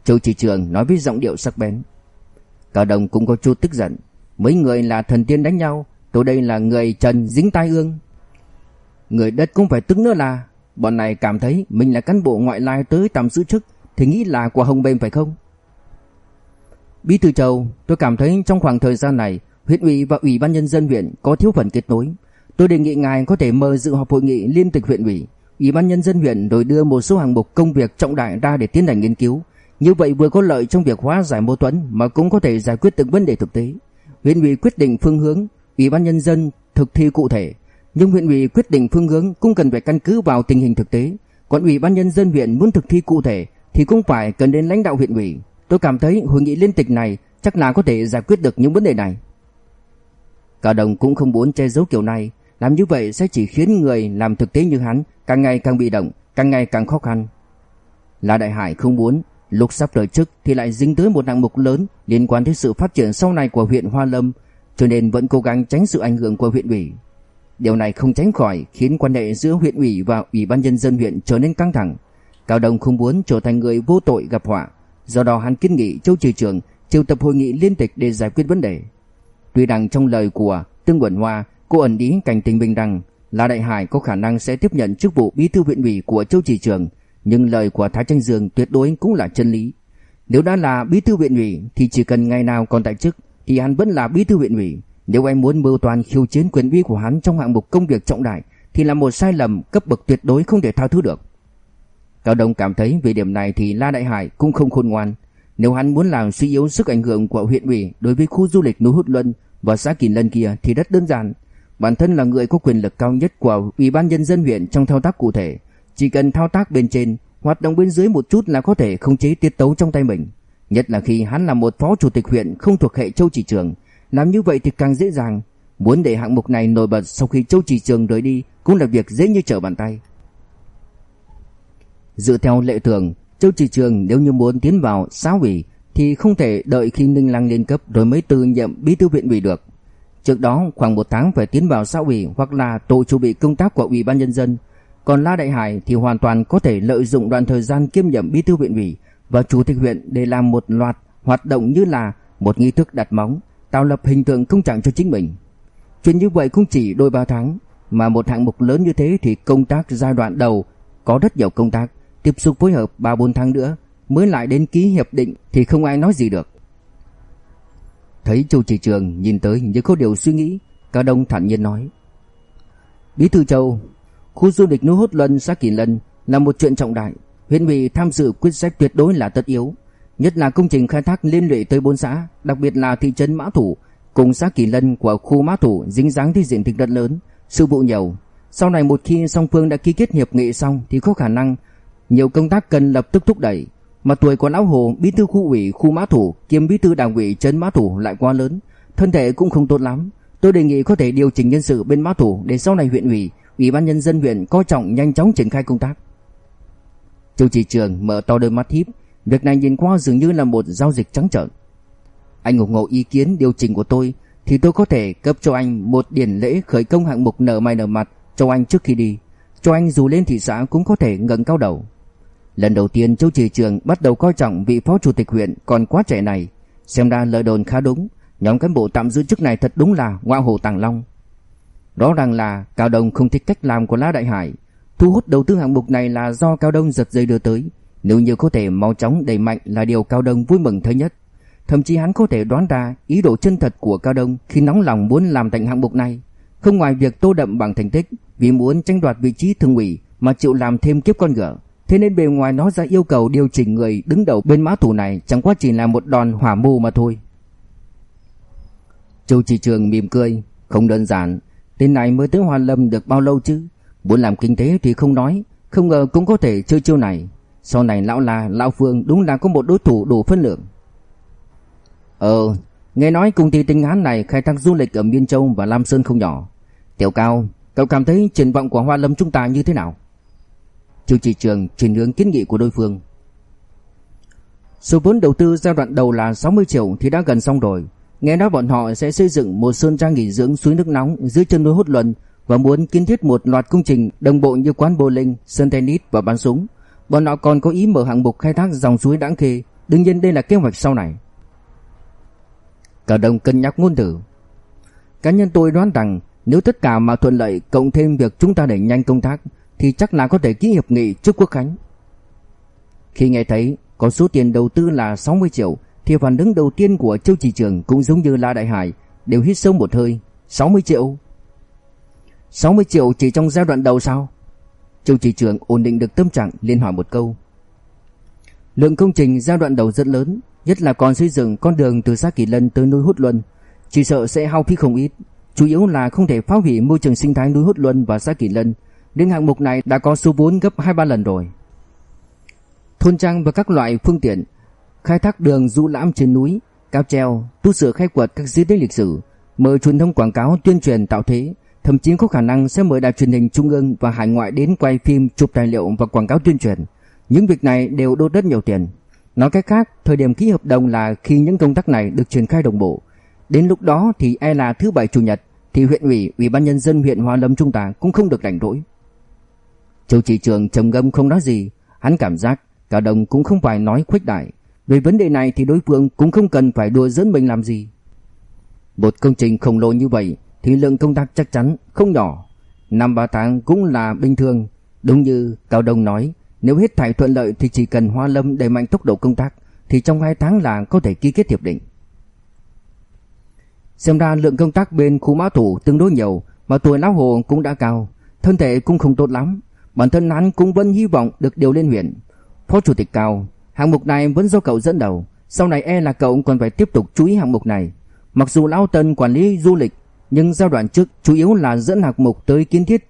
Châu Chỉ Trường nói với giọng điệu sắc bén. Cao Đồng cũng có chút tức giận, mấy người là thần tiên đánh nhau, tôi đây là người trần dính tai ương. Người đất cũng phải tức nữa là Bọn này cảm thấy mình là cán bộ ngoại lai tới tầm giữ chức Thì nghĩ là của hồng bên phải không Bí thư Châu Tôi cảm thấy trong khoảng thời gian này huyện ủy và ủy ban nhân dân huyện có thiếu phần kết nối Tôi đề nghị ngài có thể mời dự họp hội nghị liên tịch huyện ủy Ủy ban nhân dân huyện rồi đưa một số hạng mục công việc trọng đại ra để tiến hành nghiên cứu như vậy vừa có lợi trong việc hóa giải mâu thuẫn Mà cũng có thể giải quyết từng vấn đề thực tế Huyện ủy quyết định phương hướng Ủy ban nhân dân thực thi cụ thể nhưng huyện ủy quyết định phương hướng cũng cần phải căn cứ vào tình hình thực tế. Còn ủy ban nhân dân huyện muốn thực thi cụ thể thì cũng phải cần đến lãnh đạo huyện ủy. Tôi cảm thấy hội nghị liên tịch này chắc là có thể giải quyết được những vấn đề này. Cả đồng cũng không muốn che giấu kiểu này, làm như vậy sẽ chỉ khiến người làm thực tế như hắn càng ngày càng bị động, càng ngày càng khó khăn. là Đại Hải không muốn lúc sắp rời chức thì lại dính tới một hạng mục lớn liên quan tới sự phát triển sau này của huyện Hoa Lâm, cho nên vẫn cố gắng tránh sự ảnh hưởng của huyện ủy. Điều này không tránh khỏi khiến quan hệ giữa huyện ủy và ủy ban nhân dân huyện trở nên căng thẳng. Cao Đông không muốn trở thành người vô tội gặp họa, do đó hắn kiến nghị Châu Trì Trường triệu tập hội nghị liên tịch để giải quyết vấn đề. Tuy rằng trong lời của Tương Quẩn Hoa, cô ẩn ý cảnh tình bình rằng là Đại Hải có khả năng sẽ tiếp nhận chức vụ bí thư huyện ủy của Châu Trì Trường, nhưng lời của Thái Tranh Dương tuyệt đối cũng là chân lý. Nếu đã là bí thư huyện ủy thì chỉ cần ngày nào còn tại chức thì hắn vẫn là bí thư huyện ủy, nếu anh muốn mưu toàn khiêu chiến quyền uy của hắn trong hạng mục công việc trọng đại thì là một sai lầm cấp bậc tuyệt đối không thể tha thứ được. Cao Đông cảm thấy về điểm này thì La Đại Hải cũng không khôn ngoan. Nếu hắn muốn làm suy yếu sức ảnh hưởng của huyện ủy đối với khu du lịch núi Hút Luân và xã Kỳ Lân kia thì rất đơn giản. Bản thân là người có quyền lực cao nhất của Ủy ban nhân dân huyện trong thao tác cụ thể, chỉ cần thao tác bên trên, hoạt động bên dưới một chút là có thể khống chế tiết tấu trong tay mình. Nhất là khi hắn là một phó chủ tịch huyện không thuộc hệ châu chỉ trường, làm như vậy thì càng dễ dàng. Muốn để hạng mục này nổi bật sau khi Châu chỉ Trường rời đi Cũng là việc dễ như trở bàn tay. Dựa theo lệ thường Châu chỉ Trường nếu như muốn tiến vào xã ủy Thì không thể đợi khi Ninh Lăng lên cấp Rồi mới từ nhiệm bí thư huyện ủy được. Trước đó khoảng một tháng phải tiến vào xã ủy Hoặc là tổ chủ bị công tác của ủy ban nhân dân còn La Đại Hải thì hoàn toàn có thể lợi dụng đoạn thời gian kiêm nhiệm bí thư huyện ủy Và chủ tịch huyện để làm một loạt hoạt động như là một nghi thức đặt móng tạo lập hình tượng công trạng cho chính mình. Chuyện như vậy cũng chỉ đôi ba tháng, mà một hạng mục lớn như thế thì công tác giai đoạn đầu có rất nhiều công tác, tiếp xúc phối hợp 3-4 tháng nữa mới lại đến ký hiệp định thì không ai nói gì được. Thấy Châu Chỉ Trường nhìn tới như có điều suy nghĩ, Cao Đông thản nhiên nói: "Bí thư Châu, khu du lịch núi Hốt Luân xã Kỳ Lân là một chuyện trọng đại, huyện ủy tham dự quyết sách tuyệt đối là tất yếu, nhất là công trình khai thác liên lụy tới bốn xã, đặc biệt là thị trấn Mã Thủ cùng xã Kỳ Lân của khu Mã Thủ dính dáng tới diện tích đất lớn, sự vụ nhiều. Sau này một khi song phương đã ký kết hiệp nghị xong thì có khả năng nhiều công tác cần lập tức thúc đẩy. Mà tuổi của lão Hồ, bí thư khu ủy khu Mã Thủ kiêm bí thư đảng ủy trấn Mã Thủ lại quá lớn, thân thể cũng không tốt lắm. Tôi đề nghị có thể điều chỉnh nhân sự bên Mã Thủ để sau này huyện ủy, ủy ban nhân dân huyện coi trọng nhanh chóng triển khai công tác. Châu Chỉ Trường mở to đôi mắt híp, Việc này nhìn qua dường như là một giao dịch trắng trợn. Anh ủng hộ ý kiến điều chỉnh của tôi thì tôi có thể cấp cho anh một điển lễ khởi công hạng mục nợ mày nợ mặt cho anh trước khi đi. Cho anh dù lên thị xã cũng có thể ngẩng cao đầu. Lần đầu tiên Châu Trì Trường bắt đầu coi trọng vị phó chủ tịch huyện còn quá trẻ này. Xem ra lời đồn khá đúng, nhóm cán bộ tạm giữ chức này thật đúng là ngoa hồ tàng long. Rõ ràng là Cao Đông không thích cách làm của La Đại Hải. Thu hút đầu tư hạng mục này là do Cao Đông giật dây đưa tới. Nếu như có thể mau chóng đẩy mạnh là điều Cao Đông vui mừng thứ nhất. Thậm chí hắn có thể đoán ra ý đồ chân thật của Cao Đông khi nóng lòng muốn làm thành hạng mục này. Không ngoài việc tô đậm bằng thành tích vì muốn tranh đoạt vị trí thường ủy mà chịu làm thêm kiếp con gở. Thế nên bề ngoài nó ra yêu cầu điều chỉnh người đứng đầu bên mã thủ này chẳng qua chỉ là một đòn hỏa mưu mà thôi. Châu Chỉ Trường mỉm cười, không đơn giản, Tên này mới tới Hoa Lâm được bao lâu chứ? Muốn làm kinh tế thì không nói, Không ngờ cũng có thể chơi chiêu này. Sau này lão là lão Phương đúng là có một đối thủ đủ phân lượng. Ờ Nghe nói công ty tinh án này khai thác du lịch ở Miên Châu và Lam Sơn không nhỏ. Tiểu Cao, Cậu cảm thấy triển vọng của Hoa Lâm chúng ta như thế nào? Chu Chỉ Trường chuyển hướng kiến nghị của đối phương. Số vốn đầu tư giai đoạn đầu là 60 triệu thì đã gần xong rồi. Nghe nói bọn họ sẽ xây dựng một sơn trang nghỉ dưỡng suối nước nóng dưới chân núi Hốt Luân và muốn kiến thiết một loạt công trình đồng bộ như quán bowling, sân tennis và bắn súng. Bọn họ còn có ý mở hạng mục khai thác dòng suối đáng khê, đương nhiên đây là kế hoạch sau này. Cả đồng cân nhắc ngôn từ. Cá nhân tôi đoán rằng nếu tất cả mà thuận lợi cộng thêm việc chúng ta đẩy nhanh công tác thì chắc là có thể ký hiệp nghị trước quốc khánh. Khi nghe thấy có số tiền đầu tư là 60 triệu thì phản ứng đầu tiên của Châu Chỉ Trường cũng giống như La Đại Hải, đều hít sâu một hơi, 60 triệu. 60 triệu chỉ trong giai đoạn đầu sao? Châu Chỉ Trường ổn định được tâm trạng liên hỏi một câu. Lượng công trình giai đoạn đầu rất lớn, nhất là còn xây dựng con đường từ xã Kỳ Lân tới núi Hút Luân, chỉ sợ sẽ hao phí không ít, chủ yếu là không thể phá hủy môi trường sinh thái núi Hút Luân và xã Kỳ Lân. Đến hạng mục này đã có số vốn gấp 2-3 lần rồi. Thôn trang và các loại phương tiện khai thác đường du lãm trên núi, cao treo, tu sửa khai quật các di tích lịch sử, mời truyền thông quảng cáo tuyên truyền tạo thế, thậm chí có khả năng sẽ mời đài truyền hình trung ương và hải ngoại đến quay phim, chụp tài liệu và quảng cáo tuyên truyền. Những việc này đều đốt rất nhiều tiền. Nói cách khác, thời điểm ký hợp đồng là khi những công tác này được triển khai đồng bộ. Đến lúc đó thì e là thứ bảy chủ nhật thì huyện ủy, ủy ban nhân dân huyện Hoa Lâm chúng ta cũng không được rảnh rỗi. Châu Chỉ Trường trầm ngâm không nói gì, hắn cảm giác cả đồng cũng không phải nói khuếch đại, về vấn đề này thì đối phương cũng không cần phải đùa dẫn mình làm gì. Một công trình khổng lồ như vậy thì lượng công tác chắc chắn không nhỏ. Năm ba tháng cũng là bình thường. Đúng như Cao Đông nói, nếu hết thảy thuận lợi thì chỉ cần Hoa Lâm đẩy mạnh tốc độ công tác thì trong 2 tháng là có thể ký kết hiệp định. Xem ra lượng công tác bên khu mã thủ tương đối nhiều mà tuổi lão hồ cũng đã cao, thân thể cũng không tốt lắm. Bản thân hắn cũng vẫn hy vọng được điều lên huyện. Phó chủ tịch Cao Hạng mục này vẫn do cậu dẫn đầu. Sau này e là cậu còn phải tiếp tục chú ý hạng mục này. Mặc dù Lão Tân quản lý du lịch, Nhưng giai đoạn trước chủ yếu là dẫn hạng mục tới kiến thiết,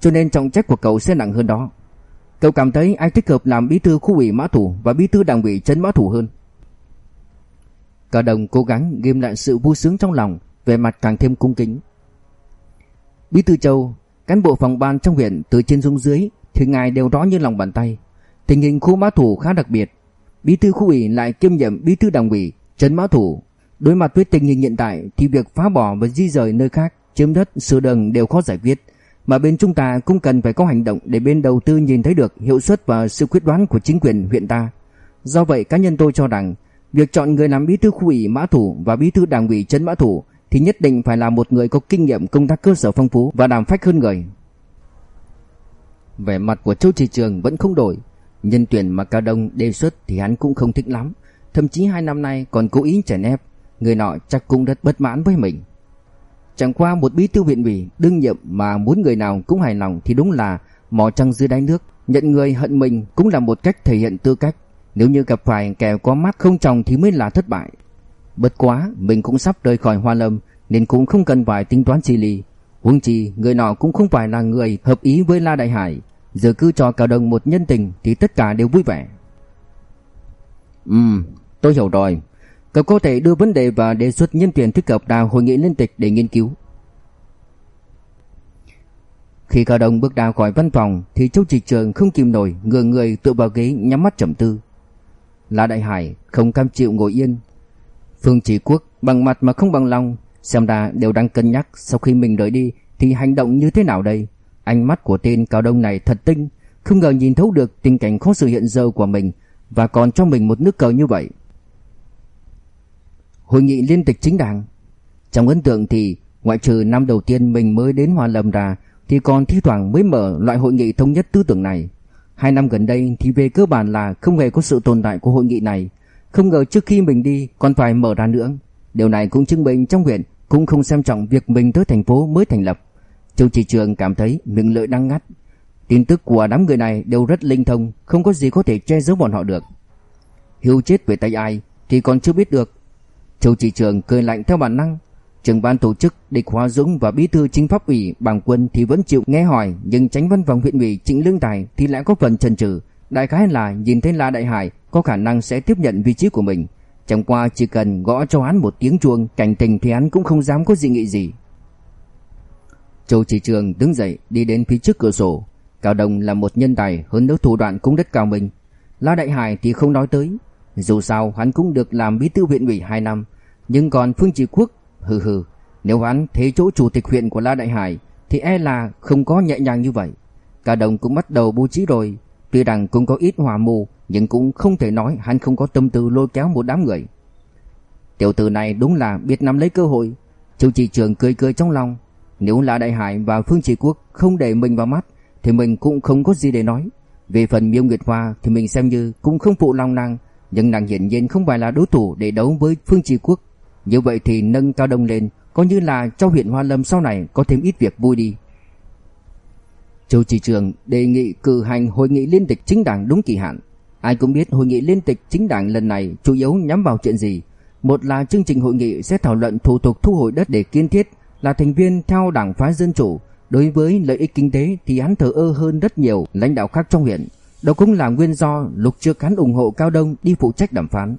Cho nên trọng trách của cậu sẽ nặng hơn đó. Cậu cảm thấy ai thích hợp làm bí thư khu ủy mã thủ Và bí thư đảng ủy trấn mã thủ hơn. Cả đồng cố gắng ghim lại sự vui sướng trong lòng Về mặt càng thêm cung kính. Bí thư Châu, Cán bộ phòng ban trong huyện từ trên xuống dưới Thì ngài đều rõ như lòng bàn tay. Tình hình khu mã thủ khá đặc biệt Bí thư khu ủy lại kiêm nhiệm bí thư đảng ủy, trấn mã thủ. Đối mặt với tình hình hiện tại thì việc phá bỏ và di rời nơi khác, chiếm đất, sửa đường đều khó giải quyết. Mà bên chúng ta cũng cần phải có hành động để bên đầu tư nhìn thấy được hiệu suất và sự quyết đoán của chính quyền huyện ta. Do vậy, cá nhân tôi cho rằng, việc chọn người làm bí thư khu ủy mã thủ và bí thư đảng ủy trấn mã thủ thì nhất định phải là một người có kinh nghiệm, công tác cơ sở phong phú và đảm phách hơn người. Vẻ mặt của châu trì trường vẫn không đổi. Nhân tuyển mà Cao Đông đề xuất thì hắn cũng không thích lắm. Thậm chí hai năm nay còn cố ý chèn ép, Người nọ chắc cũng rất bất mãn với mình. Chẳng qua một bí thư huyện ủy đương nhiệm mà muốn người nào cũng hài lòng thì đúng là mò trăng dưới đáy nước. Nhận người hận mình cũng là một cách thể hiện tư cách. Nếu như gặp phải kẻ có mắt không tròng thì mới là thất bại. Bất quá, mình cũng sắp rời khỏi hoa lâm Nên cũng không cần phải tính toán chi ly. Huống chi, người nọ cũng không phải là người hợp ý với La Đại Hải. Giờ cứ cho cả đồng một nhân tình Thì tất cả đều vui vẻ. Ừm tôi hiểu rồi. Cậu có thể đưa vấn đề và đề xuất nhân tuyển thích hợp vào hội nghị liên tịch để nghiên cứu. Khi cả đồng bước ra khỏi văn phòng Thì Châu Trịch Trường không kìm nổi Ngừa người tựa vào ghế nhắm mắt trầm tư. La Đại Hải không cam chịu ngồi yên. Phương Chỉ Quốc bằng mặt mà không bằng lòng Xem ra đều đang cân nhắc Sau khi mình rời đi Thì hành động như thế nào đây Ánh mắt của tên cao đông này thật tinh, không ngờ nhìn thấu được tình cảnh khó xử hiện giờ của mình và còn cho mình một nước cờ như vậy. Hội nghị liên tịch chính đảng. Trong ấn tượng thì ngoại trừ năm đầu tiên mình mới đến Hoa Lâm ra thì còn thi thoảng mới mở loại hội nghị thống nhất tư tưởng này. Hai năm gần đây thì về cơ bản là không hề có sự tồn tại của hội nghị này. Không ngờ trước khi mình đi còn phải mở ra nữa. Điều này cũng chứng minh trong huyện cũng không xem trọng việc mình tới thành phố mới thành lập. Châu Chỉ Trường cảm thấy miệng lưỡi đang ngắt. Tin tức của đám người này đều rất linh thông, không có gì có thể che giấu bọn họ được. Hiếu chết về tay ai thì còn chưa biết được. Châu Chỉ Trường cười lạnh theo bản năng, Trưởng ban tổ chức Địch Hóa Dũng và bí thư chính pháp ủy Bàng Quân thì vẫn chịu nghe hỏi, nhưng tránh văn phòng huyện ủy Trịnh Lương Tài thì lại có phần chần chừ. Đại khái là nhìn thấy La Đại Hải có khả năng sẽ tiếp nhận vị trí của mình. Chẳng qua chỉ cần gõ cho hắn một tiếng chuông, cảnh tình thì hắn cũng không dám có dị nghị gì. Châu Chỉ Trường đứng dậy đi đến phía trước cửa sổ. Cao Đông là một nhân tài hơn nữa thủ đoạn cũng rất cao minh. La Đại Hải thì không nói tới. Dù sao hắn cũng được làm bí thư huyện ủy 2 năm. Nhưng còn Phương Chỉ Quốc, hừ hừ, nếu hắn thế chỗ chủ tịch huyện của La Đại Hải thì e là không có nhẹ nhàng như vậy. Cao Đông cũng bắt đầu bố trí rồi. Tuy rằng cũng có ít hòa mù nhưng cũng không thể nói hắn không có tâm tư lôi kéo một đám người. Tiểu tử này đúng là biết nắm lấy cơ hội. Châu Chỉ Trường cười cười trong lòng. Nếu là Đại Hải và Phương Chỉ Quốc không để mình vào mắt thì mình cũng không có gì để nói. Về phần Miêu Nguyệt Hoa thì mình xem như cũng không phụ lòng nàng, nhưng nàng hiển nhiên không phải là đối thủ để đấu với Phương Chỉ Quốc. Như vậy thì nâng cao đông lên, coi như là cho huyện Hoa Lâm sau này có thêm ít việc vui đi. Châu Chỉ Trường đề nghị cử hành hội nghị liên tịch chính đảng đúng kỳ hạn. Ai cũng biết hội nghị liên tịch chính đảng lần này chủ yếu nhắm vào chuyện gì. Một là chương trình hội nghị sẽ thảo luận thủ tục thu hồi đất để kiên thiết là thành viên theo đảng phái dân chủ. Đối với lợi ích kinh tế thì hắn thờ ơ hơn rất nhiều lãnh đạo khác trong huyện. Đó cũng là nguyên do lúc trước hắn ủng hộ Cao Đông đi phụ trách đàm phán.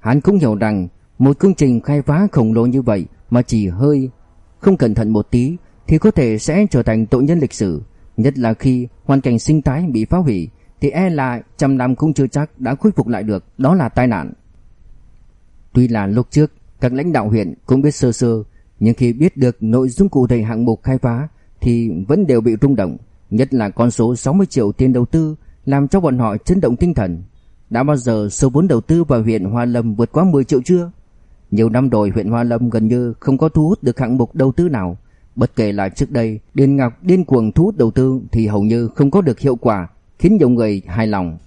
Hắn cũng hiểu rằng một công trình khai phá khổng lồ như vậy mà chỉ hơi không cẩn thận một tí thì có thể sẽ trở thành tội nhân lịch sử, nhất là khi hoàn cảnh sinh thái bị phá hủy thì e là trăm năm cũng chưa chắc đã khôi phục lại được, đó là tai nạn. Tuy là lúc trước các lãnh đạo huyện cũng biết sơ sơ, nhưng khi biết được nội dung cụ thể hạng mục khai phá thì vẫn đều bị rung động, nhất là con số 60 triệu tiền đầu tư làm cho bọn họ chấn động tinh thần. Đã bao giờ số vốn đầu tư vào huyện Hoa Lâm vượt quá 10 triệu chưa? Nhiều năm rồi huyện Hoa Lâm gần như không có thu hút được hạng mục đầu tư nào. Bất kể là trước đây Điền Ngọc điên cuồng thu hút đầu tư thì hầu như không có được hiệu quả khiến nhiều người hài lòng.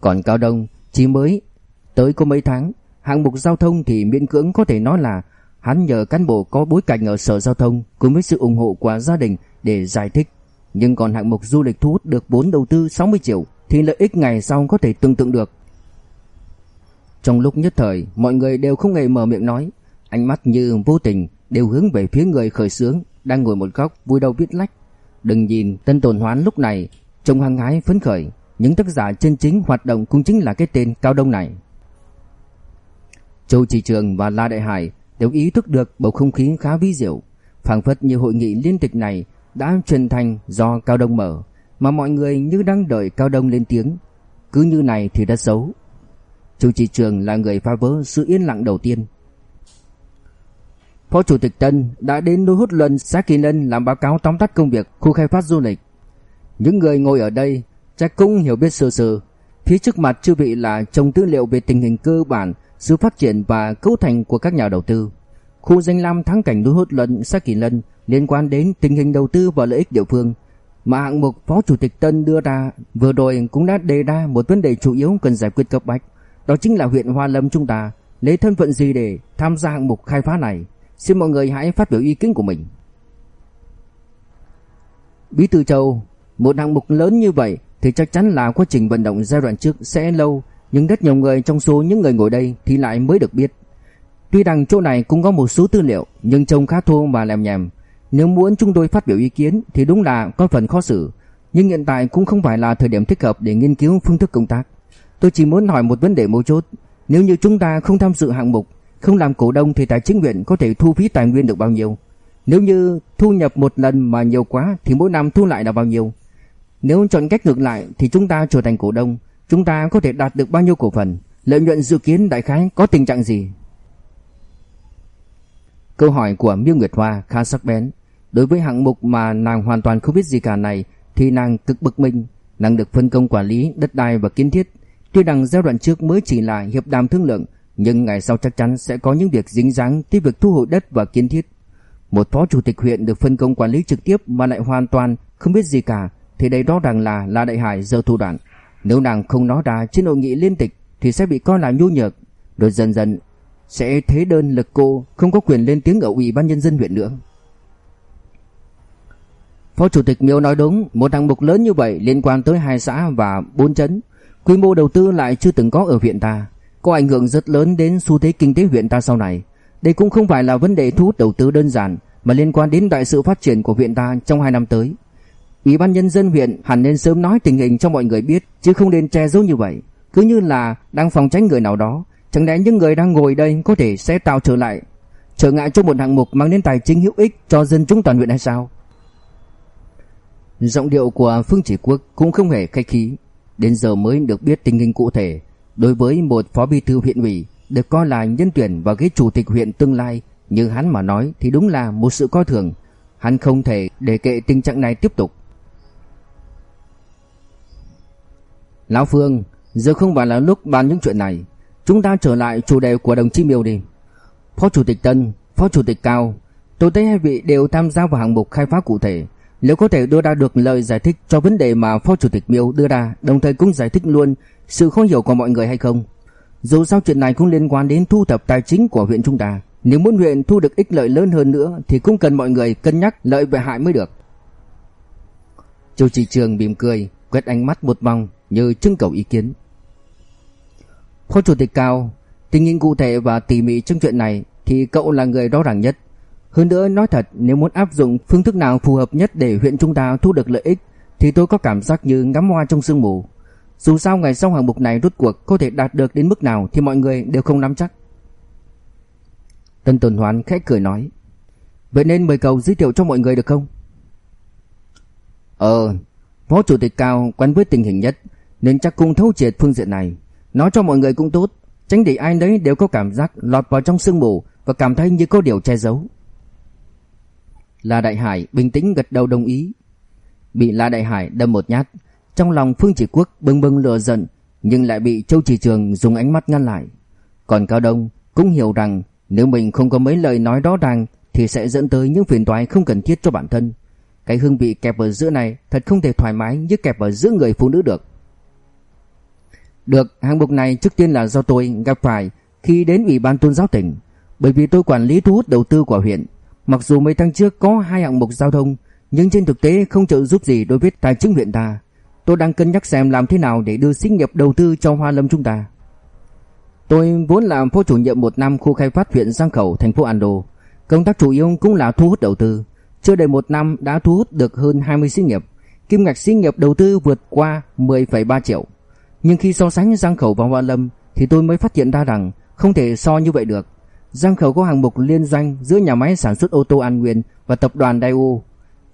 Còn Cao Đông chỉ mới tới có mấy tháng, hạng mục giao thông thì miễn cưỡng có thể nói là hắn nhờ cán bộ có bối cảnh ở sở giao thông cùng với sự ủng hộ của gia đình để giải thích. Nhưng còn hạng mục du lịch thu hút được vốn đầu tư 60 triệu thì lợi ích ngày sau có thể tưởng tượng được. Trong lúc nhất thời, mọi người đều không hề mở miệng nói, ánh mắt như vô tình đều hướng về phía người khởi xướng đang ngồi một góc vui đầu viết lách. Đừng nhìn Tân Tồn Hoán lúc này trông hăng hái phấn khởi, những tác giả chân chính hoạt động cũng chính là cái tên Cao Đông này. Châu Chỉ Trường và La Đại Hải đều ý thức được bầu không khí khá vi diệu, phảng phất như hội nghị liên tịch này đã truyền thành do Cao Đông mở, mà mọi người như đang đợi Cao Đông lên tiếng. Cứ như này thì đã xấu. Chủ Chỉ Trường là người phá vỡ sự yên lặng đầu tiên. Phó Chủ tịch Tân đã đến núi Hút Luân, xã Kỳ Lân làm báo cáo tóm tắt công việc khu khai phát du lịch. Những người ngồi ở đây chắc cũng hiểu biết sơ sơ. Phía trước mặt chư vị là trồng tư liệu về tình hình cơ bản, sự phát triển và cấu thành của các nhà đầu tư. Khu danh lam thắng cảnh núi hốt lận xã Kỳ Lân liên quan đến tình hình đầu tư và lợi ích địa phương. Mà hạng mục Phó Chủ tịch Tân đưa ra vừa rồi cũng đã đề ra một vấn đề chủ yếu cần giải quyết cấp bách. Đó chính là huyện Hoa Lâm chúng ta lấy thân phận gì để tham gia hạng mục khai phá này. Xin mọi người hãy phát biểu ý kiến của mình. Bí thư Châu một hạng mục lớn như vậy thì chắc chắn là quá trình vận động giai đoạn trước sẽ lâu, nhưng rất nhiều người trong số những người ngồi đây thì lại mới được biết. Tuy rằng chỗ này cũng có một số tư liệu, nhưng trông khá thô và lèm nhèm. Nếu muốn chúng tôi phát biểu ý kiến thì đúng là có phần khó xử, nhưng hiện tại cũng không phải là thời điểm thích hợp để nghiên cứu phương thức công tác. Tôi chỉ muốn hỏi một vấn đề mấu chốt, nếu như chúng ta không tham dự hạng mục, không làm cổ đông thì tài chính huyện có thể thu phí tài nguyên được bao nhiêu? Nếu như thu nhập một lần mà nhiều quá thì mỗi năm thu lại là bao nhiêu? Nếu chọn cách ngược lại thì chúng ta trở thành cổ đông, chúng ta có thể đạt được bao nhiêu cổ phần, lợi nhuận dự kiến đại khái có tình trạng gì? Câu hỏi của Miêu Nguyệt Hoa khá sắc bén. Đối với hạng mục mà nàng hoàn toàn không biết gì cả này thì nàng cực bực mình, nàng được phân công quản lý đất đai và kiến thiết. Tuy rằng giai đoạn trước mới chỉ là hiệp đàm thương lượng, nhưng ngày sau chắc chắn sẽ có những việc dính dáng tới việc thu hồi đất và kiến thiết. Một phó chủ tịch huyện được phân công quản lý trực tiếp mà lại hoàn toàn không biết gì cả thì đây rõ ràng là La Đại Hải giờ thủ đoạn. Nếu nàng không nói ra trên hội nghị liên tịch thì sẽ bị coi là nhu nhược, rồi dần dần sẽ thế đơn lực cô không có quyền lên tiếng ở ủy ban nhân dân huyện nữa. Phó Chủ tịch Miêu nói đúng, một hạng mục lớn như vậy liên quan tới hai xã và bốn trấn, quy mô đầu tư lại chưa từng có ở huyện ta, có ảnh hưởng rất lớn đến xu thế kinh tế huyện ta sau này. Đây cũng không phải là vấn đề thu hút đầu tư đơn giản mà liên quan đến đại sự phát triển của huyện ta trong 2 năm tới. Ủy ban nhân dân huyện hẳn nên sớm nói tình hình cho mọi người biết chứ không nên che giấu như vậy. Cứ như là đang phòng tránh người nào đó, chẳng lẽ những người đang ngồi đây có thể sẽ tạo trở lại trở ngại cho một hạng mục mang đến tài chính hữu ích cho dân chúng toàn huyện hay sao? Giọng điệu của Phương Chỉ Quốc cũng không hề khách khí, đến giờ mới được biết tình hình cụ thể. Đối với một phó bí thư huyện ủy được coi là nhân tuyển vào ghế chủ tịch huyện tương lai, như hắn mà nói thì đúng là một sự coi thường. Hắn không thể để kệ tình trạng này tiếp tục. Lão Phương, giờ không phải là lúc bàn những chuyện này. Chúng ta trở lại chủ đề của đồng chí Miêu đi. Phó Chủ tịch Tân, Phó Chủ tịch Cao, tôi thấy hai vị đều tham gia vào hạng mục khai phá cụ thể. Nếu có thể đưa ra được lời giải thích cho vấn đề mà Phó Chủ tịch Miêu đưa ra, đồng thời cũng giải thích luôn sự khó hiểu của mọi người hay không? Dù sao chuyện này cũng liên quan đến thu thập tài chính của huyện chúng ta. Nếu muốn huyện thu được ích lợi lớn hơn nữa thì cũng cần mọi người cân nhắc lợi và hại mới được. Châu Chỉ Trường mỉm cười, quét ánh mắt một vòng như trưng cầu ý kiến. Phó Chủ tịch Cao, tình hình cụ thể và tỉ mỉ trong chuyện này thì cậu là người rõ ràng nhất. Hơn nữa nói thật nếu muốn áp dụng phương thức nào phù hợp nhất để huyện chúng ta thu được lợi ích thì tôi có cảm giác như ngắm hoa trong sương mù. Dù sao ngày sau hạng mục này rút cuộc có thể đạt được đến mức nào thì mọi người đều không nắm chắc. Tân Tuần Hoán khẽ cười nói. Vậy nên mời cậu giới thiệu cho mọi người được không? Ờ, Phó Chủ tịch Cao quen với tình hình nhất nên chắc cũng thấu triệt phương diện này. Nói cho mọi người cũng tốt, tránh để ai nấy đều có cảm giác lọt vào trong sương mù và cảm thấy như có điều che giấu. La Đại Hải bình tĩnh gật đầu đồng ý. Bị La Đại Hải đâm một nhát, trong lòng Phương Chỉ Quốc bừng bừng lửa giận, nhưng lại bị Châu Chỉ Trường dùng ánh mắt ngăn lại. Còn Cao Đông cũng hiểu rằng nếu mình không có mấy lời nói đó ràng thì sẽ dẫn tới những phiền toái không cần thiết cho bản thân. Cái hương vị kẹp ở giữa này thật không thể thoải mái như kẹp ở giữa người phụ nữ được. Được, hạng mục này trước tiên là do tôi gặp phải khi đến Ủy ban tôn giáo tỉnh, bởi vì tôi quản lý thu hút đầu tư của huyện. Mặc dù mấy tháng trước có hai hạng mục giao thông, nhưng trên thực tế không trợ giúp gì đối với tài chính huyện ta. Tôi đang cân nhắc xem làm thế nào để đưa sinh nghiệp đầu tư cho Hoa Lâm chúng ta. Tôi vốn làm phó chủ nhiệm một năm khu khai phát huyện Giang Khẩu, thành phố Ando. Công tác chủ yếu cũng là thu hút đầu tư. Chưa đầy một năm đã thu hút được hơn 20 sinh nghiệp. Kim ngạch sinh nghiệp đầu tư vượt qua 10,3 triệu. Nhưng khi so sánh Giang Khẩu và Hoa Lâm thì tôi mới phát hiện ra rằng không thể so như vậy được. Giang Khẩu có hàng mục liên danh giữa nhà máy sản xuất ô tô An Nguyên và tập đoàn Daewoo.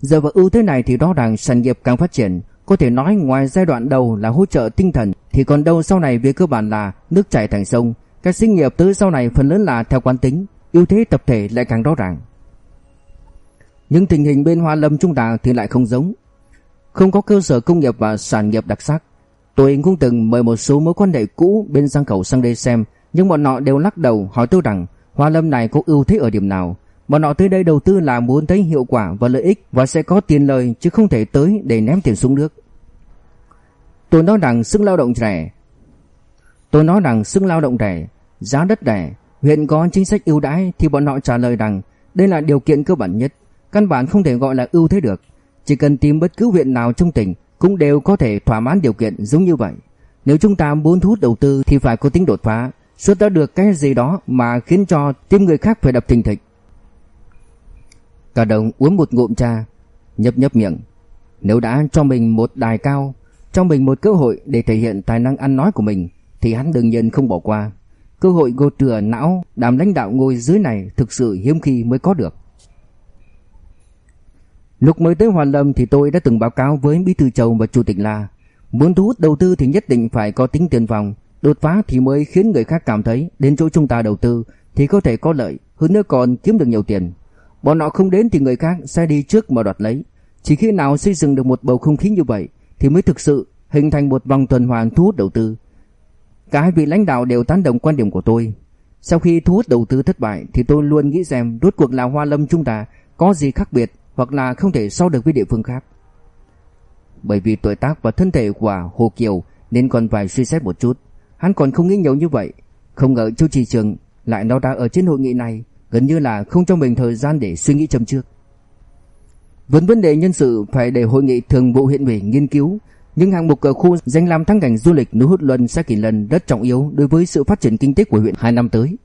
Giờ vào ưu thế này thì rõ ràng sản nghiệp càng phát triển, có thể nói ngoài giai đoạn đầu là hỗ trợ tinh thần thì còn đâu sau này về cơ bản là nước chảy thành sông. Các sinh nghiệp tới sau này phần lớn là theo quán tính, ưu thế tập thể lại càng rõ ràng. Nhưng tình hình bên Hoa Lâm chúng ta thì lại không giống. Không có cơ sở công nghiệp và sản nghiệp đặc sắc. Tôi cũng từng mời một số mối quan hệ cũ bên Giang Cầu sang đây xem, nhưng bọn họ đều lắc đầu hỏi tôi rằng Hoa Lâm này có ưu thế ở điểm nào. Bọn họ tới đây đầu tư là muốn thấy hiệu quả và lợi ích và sẽ có tiền lời chứ không thể tới để ném tiền xuống nước. Tôi nói rằng sức lao động rẻ. Tôi nói rằng sức lao động rẻ, giá đất rẻ, huyện có chính sách ưu đãi thì bọn họ trả lời rằng đây là điều kiện cơ bản nhất, căn bản không thể gọi là ưu thế được. Chỉ cần tìm bất cứ huyện nào trong tỉnh cũng đều có thể thỏa mãn điều kiện giống như vậy. Nếu chúng ta muốn thu hút đầu tư thì phải có tính đột phá, xuất ra được cái gì đó mà khiến cho tim người khác phải đập thình thịch. Cả đồng uống một ngụm trà, nhấp nhấp miệng. Nếu đã cho mình một đài cao, cho mình một cơ hội để thể hiện tài năng ăn nói của mình, thì hắn đương nhiên không bỏ qua. Cơ hội gột rửa não đảm lãnh đạo ngồi dưới này thực sự hiếm khi mới có được. Lúc mới tới Hoàn Lâm thì tôi đã từng báo cáo với Bí thư Châu và Chủ tịch La, muốn thu hút đầu tư thì nhất định phải có tính tiền phòng, đột phá thì mới khiến người khác cảm thấy đến chỗ chúng ta đầu tư thì có thể có lợi, hơn nữa còn kiếm được nhiều tiền. Bọn họ không đến thì người khác sẽ đi trước mà đoạt lấy. Chỉ khi nào xây dựng được một bầu không khí như vậy thì mới thực sự hình thành một vòng tuần hoàn thu hút đầu tư. Cả hai vị lãnh đạo đều tán đồng quan điểm của tôi. Sau khi thu hút đầu tư thất bại thì tôi luôn nghĩ xem rốt cuộc là Hoa Lâm chúng ta có gì khác biệt hoặc là không thể so được với địa phương khác. Bởi vì tuổi tác và thân thể của Hồ Kiều nên còn phải suy xét một chút. Hắn còn không nghĩ nhiều như vậy. Không ngờ Châu Trì Trường lại nói ra ở trên hội nghị này gần như là không cho mình thời gian để suy nghĩ châm trước. Vấn vấn đề nhân sự phải để hội nghị thường vụ huyện ủy nghiên cứu, nhưng hạng mục ở khu danh lam thắng cảnh du lịch núi Hút Luân sẽ kỳ lần rất trọng yếu đối với sự phát triển kinh tế của huyện hai năm tới.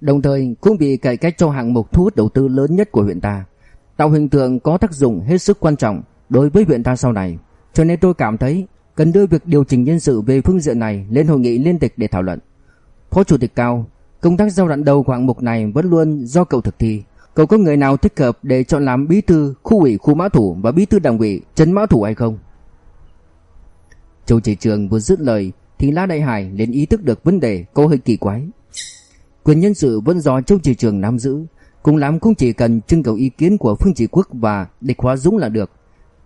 đồng thời cũng bị cải cách cho hạng mục thu hút đầu tư lớn nhất của huyện ta. Tạo hình tượng có tác dụng hết sức quan trọng đối với huyện ta sau này, cho nên tôi cảm thấy cần đưa việc điều chỉnh nhân sự về phương diện này lên hội nghị liên tịch để thảo luận. Phó Chủ tịch Cao, công tác giai đoạn đầu của hạng mục này vẫn luôn do cậu thực thi. Cậu có người nào thích hợp để chọn làm bí thư khu ủy khu mã thủ và bí thư đảng ủy trấn mã thủ hay không? Châu Chỉ Trường vừa dứt lời thì La Đại Hải liền ý thức được vấn đề có hơi kỳ quái. Quyền nhân sự vẫn do Châu Chỉ Trường nắm giữ, cùng lắm cũng chỉ cần trưng cầu ý kiến của Phương Chỉ Quốc và Địch Hóa Dũng là được.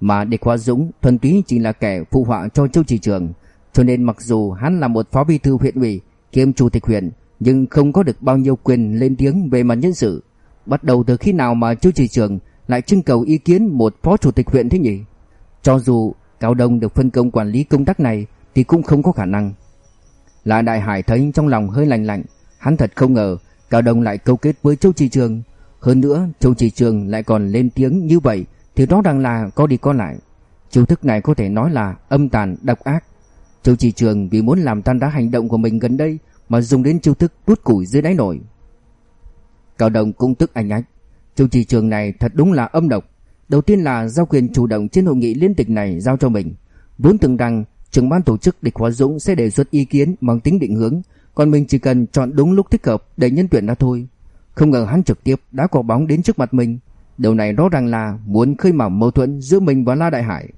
Mà Địch Hóa Dũng thuần túy chỉ là kẻ phụ họa cho Châu Chỉ Trường, cho nên mặc dù hắn là một phó bí thư huyện ủy kiêm chủ tịch huyện, nhưng không có được bao nhiêu quyền lên tiếng về mặt nhân sự. Bắt đầu từ khi nào mà Châu Chỉ Trường lại trưng cầu ý kiến một phó chủ tịch huyện thế nhỉ? Cho dù Cao Đông được phân công quản lý công tác này thì cũng không có khả năng. Lại Đại Hải thấy trong lòng hơi lạnh lạnh, hắn thật không ngờ Cao Đông lại câu kết với Châu Trì Trường. Hơn nữa, Châu Trì Trường lại còn lên tiếng như vậy thì đó đang là có đi có lại. Chiêu thức này có thể nói là âm tàn, độc ác. Châu Trì Trường vì muốn làm tan đá hành động của mình gần đây mà dùng đến chiêu thức đút củi dưới đáy nổi. Cao Đông cũng tức anh ách. Châu Trì Trường này thật đúng là âm độc. Đầu tiên là giao quyền chủ động trên hội nghị liên tịch này giao cho mình. Vốn tưởng rằng trưởng ban tổ chức Địch Hóa Dũng sẽ đề xuất ý kiến mang tính định hướng, còn mình chỉ cần chọn đúng lúc thích hợp để nhân tuyển ra thôi. Không ngờ hắn trực tiếp đã quả bóng đến trước mặt mình. Điều này rõ ràng là muốn khơi mào mâu thuẫn giữa mình và La Đại Hải.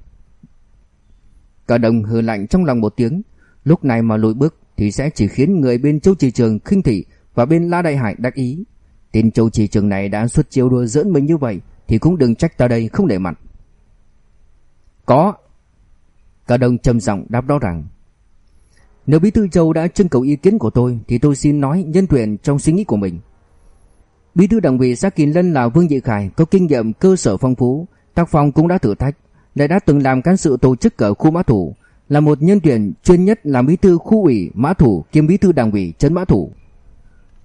Cả đồng hừ lạnh trong lòng một tiếng, lúc này mà lùi bước thì sẽ chỉ khiến người bên Châu Trì Trường khinh thị và bên La Đại Hải đắc ý. Tên Châu Trì Trường này đã xuất chiêu đùa giỡn mình như vậy thì cũng đừng trách ta đây không để mặt. Có. Cả đồng trầm giọng đáp đó rằng nếu Bí thư Châu đã trưng cầu ý kiến của tôi thì tôi xin nói nhân tuyển trong suy nghĩ của mình. Bí thư đảng ủy xã kỳ Lân là Vương Dị Khải có kinh nghiệm cơ sở phong phú, tác phong cũng đã thử thách, lại đã từng làm cán sự tổ chức ở khu Mã Thủ, là một nhân tuyển chuyên nhất làm bí thư khu ủy Mã Thủ kiêm bí thư đảng ủy trấn Mã Thủ.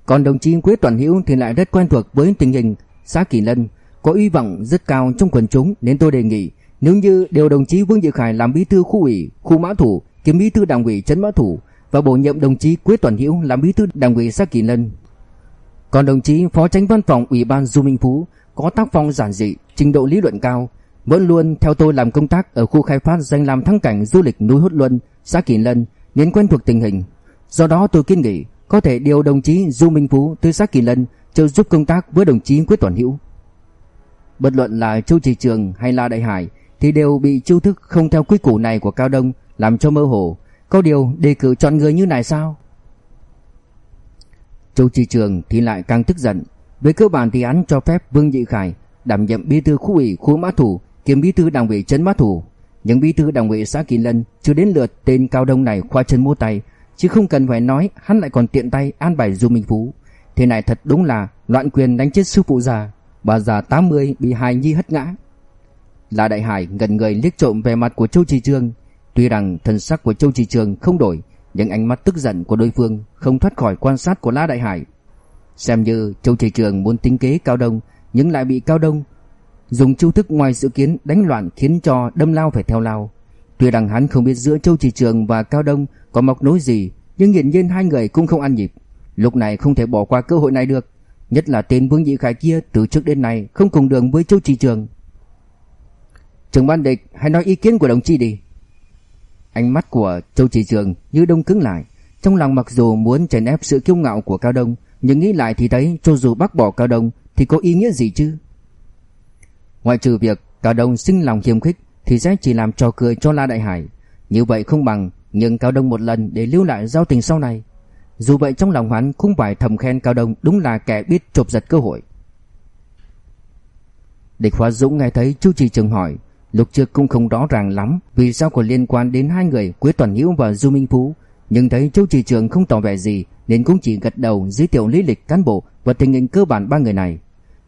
Còn đồng chí Quế Toàn Hữu thì lại rất quen thuộc với tình hình xã Kỳ Lân, có uy vọng rất cao trong quần chúng nên tôi đề nghị nếu như điều đồng chí Vương Dị Khải làm bí thư khu ủy, khu mã thủ, kiêm bí thư đảng ủy trấn mã thủ và bổ nhiệm đồng chí Quế Toàn Hữu làm bí thư đảng ủy xã Kỳ Lân. Còn đồng chí phó tránh văn phòng ủy ban Du Minh Phú có tác phong giản dị, trình độ lý luận cao, vẫn luôn theo tôi làm công tác ở khu khai phát danh làm thắng cảnh du lịch núi Hốt Luân, xã Kỳ Lân, nên quen thuộc tình hình. Do đó tôi kiến nghị có thể điều đồng chí Du Minh Phú tới xã Kỳ Lân trợ giúp công tác với đồng chí Quế Toàn Hữu. Bất luận là Châu Trì Trường hay là Đại Hải thì đều bị chiêu thức không theo quy củ này của Cao Đông làm cho mơ hồ. Có điều đề cử chọn người như này sao? Châu Trì Trường thì lại càng tức giận. Về cơ bản thì án cho phép Vương Dị Khải đảm nhiệm bí thư khu ủy khu mã thủ kiêm bí thư đảng ủy trấn mã thủ. Những bí thư đảng ủy xã Kỳ Lân chưa đến lượt tên Cao Đông này khoa chân mua tay, chứ không cần phải nói hắn lại còn tiện tay an bài Du Minh Phú. Thế này thật đúng là loạn quyền đánh chết sư phụ già. Bà già 80 bị hài nhi hất ngã La Đại Hải gần người liếc trộm về mặt của Châu Trì Trường Tuy rằng thân sắc của Châu Trì Trường không đổi, Nhưng ánh mắt tức giận của đối phương Không thoát khỏi quan sát của La Đại Hải Xem như Châu Trì Trường muốn tính kế Cao Đông, Nhưng lại bị Cao Đông Dùng chiêu thức ngoài dự kiến đánh loạn Khiến cho đâm lao phải theo lao Tuy rằng hắn không biết giữa Châu Trì Trường và Cao Đông Có mọc nối gì, Nhưng hiển nhiên hai người cũng không ăn nhịp Lúc này không thể bỏ qua cơ hội này được, Nhất là tên Vương Nhị Khải kia từ trước đến nay không cùng đường với Châu Trì Trường. Trường ban địch, hãy nói ý kiến của đồng chí đi. Ánh mắt của Châu Trì Trường như đông cứng lại. Trong lòng mặc dù muốn chèn ép sự kiêu ngạo của Cao Đông, nhưng nghĩ lại thì thấy cho dù bác bỏ Cao Đông thì có ý nghĩa gì chứ? Ngoại trừ việc Cao Đông sinh lòng khiêm khích thì sẽ chỉ làm trò cười cho La Đại Hải. Như vậy không bằng, nhưng Cao Đông một lần để lưu lại giao tình sau này. Dù vậy trong lòng hắn cũng phải thầm khen Cao Đông đúng là kẻ biết chộp giật cơ hội. Địch Hoa Dũng nghe thấy Chu Trì Trường hỏi, lúc trước cũng không rõ ràng lắm vì sao có liên quan đến hai người Quế Toàn Hữu và Du Minh Phú, nhưng thấy châu Trì Trường không tỏ vẻ gì nên cũng chỉ gật đầu giới thiệu lý lịch cán bộ và tình hình cơ bản ba người này.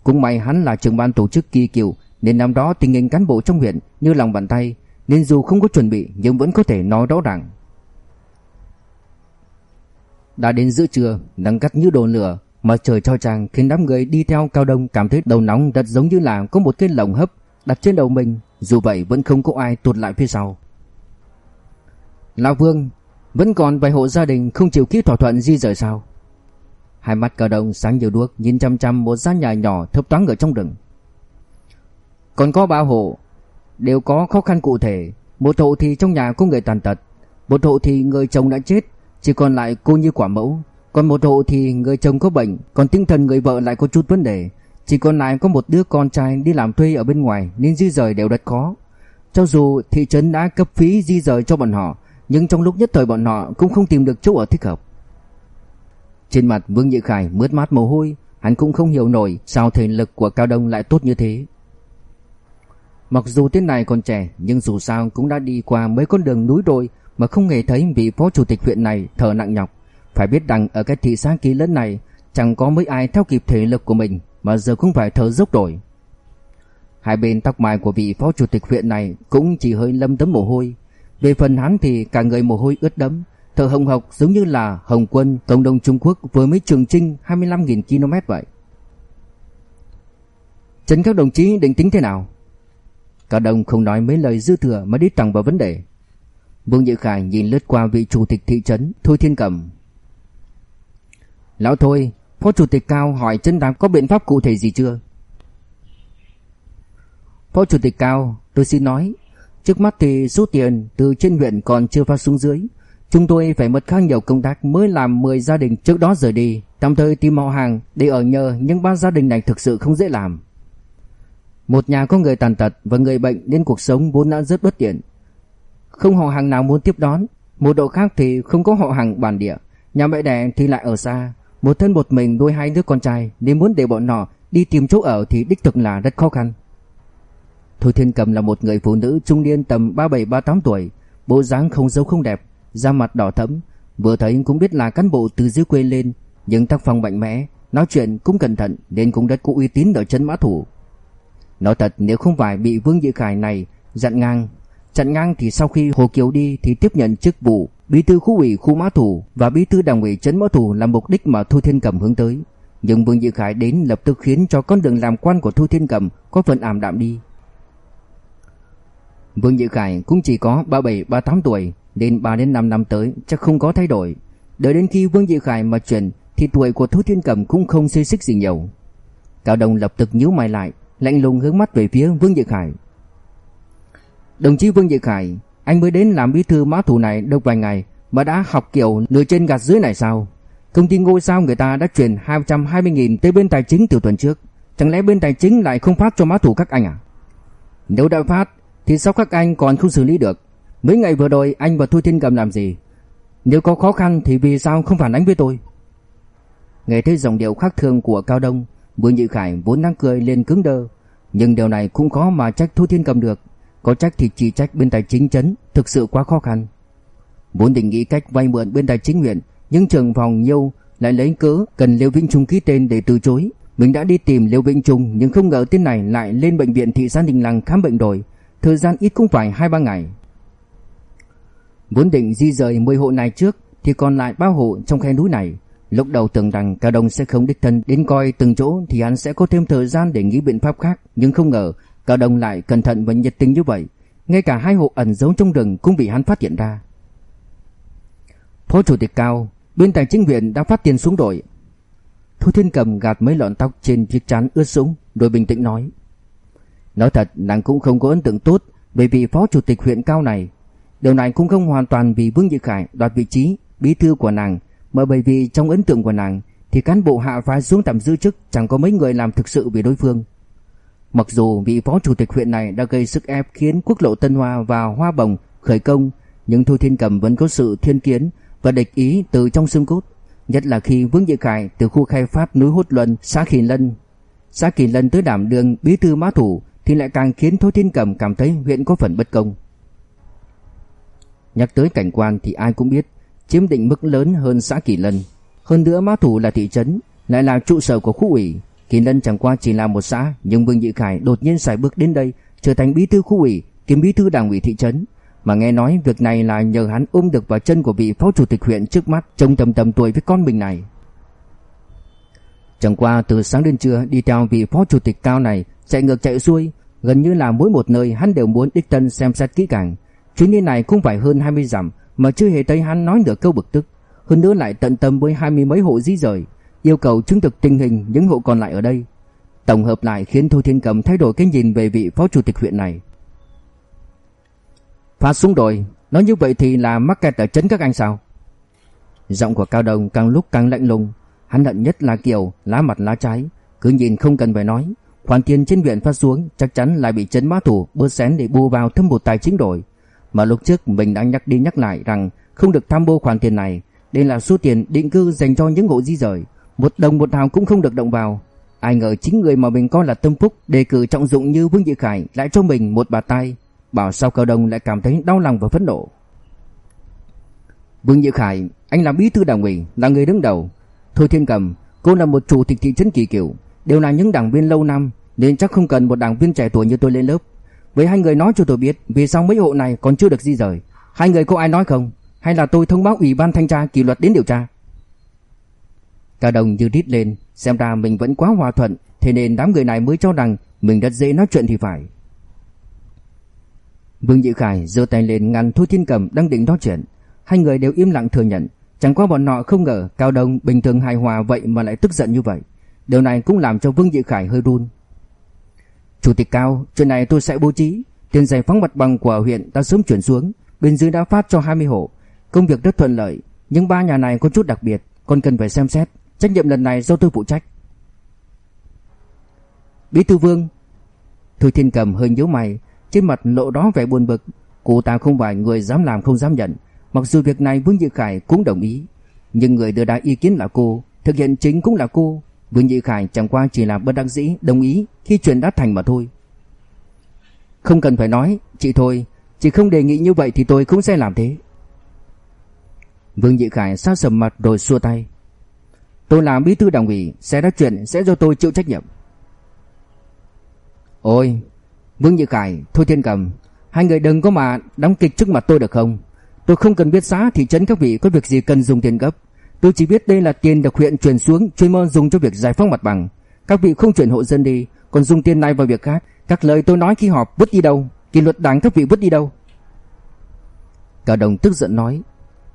Cũng may hắn là trưởng ban tổ chức kỳ kiều nên năm đó tình hình cán bộ trong huyện như lòng bàn tay, nên dù không có chuẩn bị nhưng vẫn có thể nói rõ ràng. Đã đến giữa trưa, nắng gắt như đồ lửa, mà trời cho chàng khiến đám người đi theo cao đông cảm thấy đầu nóng rất giống như là có một cái lồng hấp đặt trên đầu mình, dù vậy vẫn không có ai tuột lại phía sau. Lão Vương, vẫn còn vài hộ gia đình không chịu ký thỏa thuận di rời sao? Hai mắt Cao đồng sáng nhiều đuốc nhìn chăm chăm một gian nhà nhỏ thấp thoáng ở trong rừng. Còn có ba hộ đều có khó khăn cụ thể, một hộ thì trong nhà có người tàn tật, một hộ thì người chồng đã chết, chỉ còn lại cô như quả mẫu, còn một hộ thì người chồng có bệnh, còn tinh thần người vợ lại có chút vấn đề, chỉ còn lại có một đứa con trai đi làm thuê ở bên ngoài nên di rời đều rất khó. Cho dù thị trấn đã cấp phí di rời cho bọn họ, nhưng trong lúc nhất thời bọn họ cũng không tìm được chỗ ở thích hợp. Trên mặt Vương Nhị Khải mướt mát mồ hôi, hắn cũng không hiểu nổi sao thể lực của Cao Đông lại tốt như thế. Mặc dù tên này còn trẻ, nhưng dù sao cũng đã đi qua mấy con đường núi đồi mà không hề thấy vị phó chủ tịch huyện này thở nặng nhọc. Phải biết rằng ở cái thị xã kỳ lớn này chẳng có mấy ai theo kịp thể lực của mình mà giờ cũng phải thở dốc rồi. Hai bên tóc mai của vị phó chủ tịch huyện này cũng chỉ hơi lâm tấm mồ hôi. Về phần hắn thì cả người mồ hôi ướt đẫm, thở hồng hộc giống như là Hồng quân cộng đồng Trung Quốc vừa mới trường trinh 25.000 km vậy. Trấn các đồng chí định tính thế nào? Cả đồng không nói mấy lời dư thừa mà đi thẳng vào vấn đề. Vương Dự Khải nhìn lướt qua vị chủ tịch thị trấn Thôi Thiên Cẩm. Lão Thôi, phó chủ tịch Cao hỏi chân đàm có biện pháp cụ thể gì chưa? Phó chủ tịch Cao, tôi xin nói, trước mắt thì số tiền từ trên huyện còn chưa phát xuống dưới. Chúng tôi phải mất khá nhiều công tác mới làm 10 gia đình trước đó rời đi, tạm thời tìm họ hàng để ở nhờ nhưng ba gia đình này thực sự không dễ làm. Một nhà có người tàn tật và người bệnh nên cuộc sống vốn đã rất bất tiện. Không họ hàng nào muốn tiếp đón, một độ khác thì không có họ hàng bản địa, nhà mẹ đẻ thì lại ở xa, một thân một mình nuôi hai đứa con trai nên muốn để bọn nọ đi tìm chỗ ở thì đích thực là rất khó khăn. Thôi Thiên Cầm là một người phụ nữ trung niên tầm 37-38 tuổi, bộ dáng không xấu không đẹp, da mặt đỏ thẫm, vừa thấy cũng biết là cán bộ từ dưới quê lên, nhưng tác phong mạnh mẽ, nói chuyện cũng cẩn thận nên cũng rất có uy tín ở chân mã thủ. Nói thật nếu không phải bị Vương Dị Khải này dặn ngang, chặn ngang thì sau khi Hồ Kiều đi thì tiếp nhận chức vụ bí thư khu ủy khu mã thủ và bí thư đảng ủy trấn mã thủ là mục đích mà Thu Thiên Cầm hướng tới. Nhưng Vương Dị Khải đến lập tức khiến cho con đường làm quan của Thu Thiên Cầm có phần ảm đạm đi. Vương Dị Khải cũng chỉ có 37-38 tuổi nên 3 đến 5 năm tới chắc không có thay đổi. Đợi đến khi Vương Dị Khải mà chuyển thì tuổi của Thu Thiên Cầm cũng không xê xích gì nhiều. Cao Đông lập tức nhíu mày lại, lạnh lùng hướng mắt về phía Vương Dị Khải. Đồng chí Vương Dị Khải, anh mới đến làm bí thư mã thủ này được vài ngày mà đã học kiểu nửa trên gạt dưới này sao? Công ty ngôi sao người ta đã chuyển 220.000 tới bên tài chính từ tuần trước. Chẳng lẽ bên tài chính lại không phát cho mã thủ các anh à? Nếu đã phát thì sao các anh còn không xử lý được? Mấy ngày vừa rồi anh và Thu Thiên Cầm làm gì? Nếu có khó khăn thì vì sao không phản ánh với tôi? Nghe thấy dòng điệu khác thường của Cao Đông, Vương Nhị Khải vốn đang cười lên cứng đơ, nhưng điều này cũng khó mà trách Thu Thiên Cầm được, có trách thì chỉ trách bên tài chính chấn thực sự quá khó khăn. Vốn định nghĩ cách vay mượn bên tài chính huyện, nhưng trường phòng Nhiêu lại lấy cớ cần Liêu Vĩnh Trung ký tên để từ chối. Mình đã đi tìm Liêu Vĩnh Trung nhưng không ngờ tên này lại lên bệnh viện thị xã Đình Lăng khám bệnh rồi, thời gian ít cũng phải 2 3 ngày. Vốn định di rời 10 hộ này trước thì còn lại bao hộ trong khe núi này, Lúc đầu tưởng rằng cả đồng sẽ không đích thân đến coi từng chỗ thì hắn sẽ có thêm thời gian để nghĩ biện pháp khác, nhưng không ngờ Cao Đông lại cẩn thận và nhiệt tình như vậy, ngay cả hai hộ ẩn giấu trong rừng cũng bị hắn phát hiện ra. Phó chủ tịch Cao, bên tài chính viện đã phát tiền xuống đội. Thu Thiên Cầm gạt mấy lọn tóc trên chiếc chán ướt sũng, rồi bình tĩnh nói: "Nói thật, nàng cũng không có ấn tượng tốt về vị phó chủ tịch huyện Cao này. Điều này cũng không hoàn toàn vì Vương Dị Khải đoạt vị trí bí thư của nàng." mà bởi vì trong ấn tượng của nàng thì cán bộ hạ phái xuống tạm giữ chức chẳng có mấy người làm thực sự vì đối phương. Mặc dù vị phó chủ tịch huyện này đã gây sức ép khiến quốc lộ Tân Hoa và Hoa Bồng khởi công, nhưng Thôi Thiên Cầm vẫn có sự thiên kiến và địch ý từ trong xương cốt, nhất là khi Vương Dị Khải từ khu khai phát núi Hốt Luân, xã Kỳ Lân, xã Kỳ Lân tới đảm đường bí thư mã thủ thì lại càng khiến Thôi Thiên Cầm cảm thấy huyện có phần bất công. Nhắc tới cảnh quan thì ai cũng biết chiếm định mức lớn hơn xã Kỳ Lân. Hơn nữa Mã Thủ là thị trấn, lại là trụ sở của khu ủy. Kỳ Lân chẳng qua chỉ là một xã, nhưng Vương Nhị Khải đột nhiên xài bước đến đây, trở thành bí thư khu ủy, kiêm bí thư đảng ủy thị trấn. Mà nghe nói việc này là nhờ hắn ôm được vào chân của vị phó chủ tịch huyện trước mắt, trông tầm tầm tuổi với con mình này. Chẳng qua từ sáng đến trưa đi theo vị phó chủ tịch cao này, chạy ngược chạy xuôi, gần như là mỗi một nơi hắn đều muốn đích thân xem xét kỹ càng. Chuyến đi này cũng phải hơn 20 dặm, mà chưa hề thấy hắn nói được câu bực tức, hơn nữa lại tận tâm với hai mươi mấy hộ di rời, Yêu cầu chứng thực tình hình những hộ còn lại ở đây. Tổng hợp lại khiến Thôi Thiên Cầm thay đổi cái nhìn về vị phó chủ tịch huyện này. Phát xuống đồi, Nói như vậy thì là mắc kẹt ở chấn các anh sao? Giọng của Cao Đông càng lúc càng lạnh lùng Hắn hận nhất là Kiều Lá mặt lá trái Cứ nhìn không cần phải nói. Khoản tiền trên viện phát xuống Chắc chắn lại bị chấn mã thủ bơ xén để bù vào thâm hụt tài chính đổi. Mà lúc trước mình đã nhắc đi nhắc lại rằng Không được tham bô khoản tiền này Đây là số tiền định cư dành cho những hộ di rời. Một đồng một hào cũng không được động vào. Ai ngờ chính người mà mình coi là tâm phúc, Đề cử trọng dụng như Vương Dị Khải Lại cho mình một bà tay Bảo sao Cao đồng lại cảm thấy đau lòng và phẫn nộ. Vương Dị Khải, Anh là bí thư đảng ủy, Là người đứng đầu. Thôi Thiên Cầm, Cô là một chủ tịch thị trấn Kỳ Kiều Đều là những đảng viên lâu năm, Nên chắc không cần một đảng viên trẻ tuổi như tôi lên lớp. Với hai người nói cho tôi biết, Vì sao mấy hộ này còn chưa được di rời? Hai người có ai nói không? Hay là tôi thông báo ủy ban thanh tra kỷ luật đến điều tra? Cao đồng như rít lên, Xem ra mình vẫn quá hòa thuận, Thế nên đám người này mới cho rằng Mình rất dễ nói chuyện thì phải. Vương Nhị Khải giơ tay lên ngăn Thôi Thiên Cầm đang định nói chuyện. Hai người đều im lặng thừa nhận, Chẳng qua bọn họ không ngờ Cao Đông bình thường hài hòa vậy mà lại tức giận như vậy. Điều này cũng làm cho Vương Nhị Khải hơi run. Chủ tịch Cao, Chuyện này tôi sẽ bố trí. Tiền giải phóng mặt bằng của huyện đã sớm chuyển xuống, Bên dưới đã phát cho 20 hộ. Công việc rất thuận lợi, Nhưng ba nhà này có chút đặc biệt, Còn cần phải xem xét. Trách nhiệm lần này do tôi phụ trách. Bí thư Vương Thôi Thiên Cầm hơi nhíu mày, Trên mặt lộ đó vẻ buồn bực. Cô ta không phải người dám làm không dám nhận, Mặc dù việc này Vương Nhị Khải cũng đồng ý. Nhưng người đưa ra ý kiến là cô, Thực hiện chính cũng là cô. Vương Nhị Khải chẳng qua chỉ là bất đắc dĩ, đồng ý Khi chuyện đã thành mà thôi. Không cần phải nói, Chị thôi, Chị không đề nghị như vậy thì tôi cũng sẽ làm thế. Vương Nhị Khải sao sầm mặt rồi xua tay. Tôi làm bí thư đảng ủy, Sẽ ra chuyện, sẽ do tôi chịu trách nhiệm. Ôi, Vương Nhị Khải, Thôi Thiên Cầm, Hai người đừng có mà đóng kịch trước mặt tôi được không? Tôi không cần biết xã thị trấn các vị có việc gì cần dùng tiền gấp. Tôi chỉ biết đây là tiền được huyện chuyển xuống, chuyên môn dùng cho việc giải phóng mặt bằng. Các vị không chuyển hộ dân đi, Còn dùng tiền này vào việc khác. Các lời tôi nói khi họp vứt đi đâu, Kỷ luật đảng các vị vứt đi đâu? Cao Đồng tức giận nói,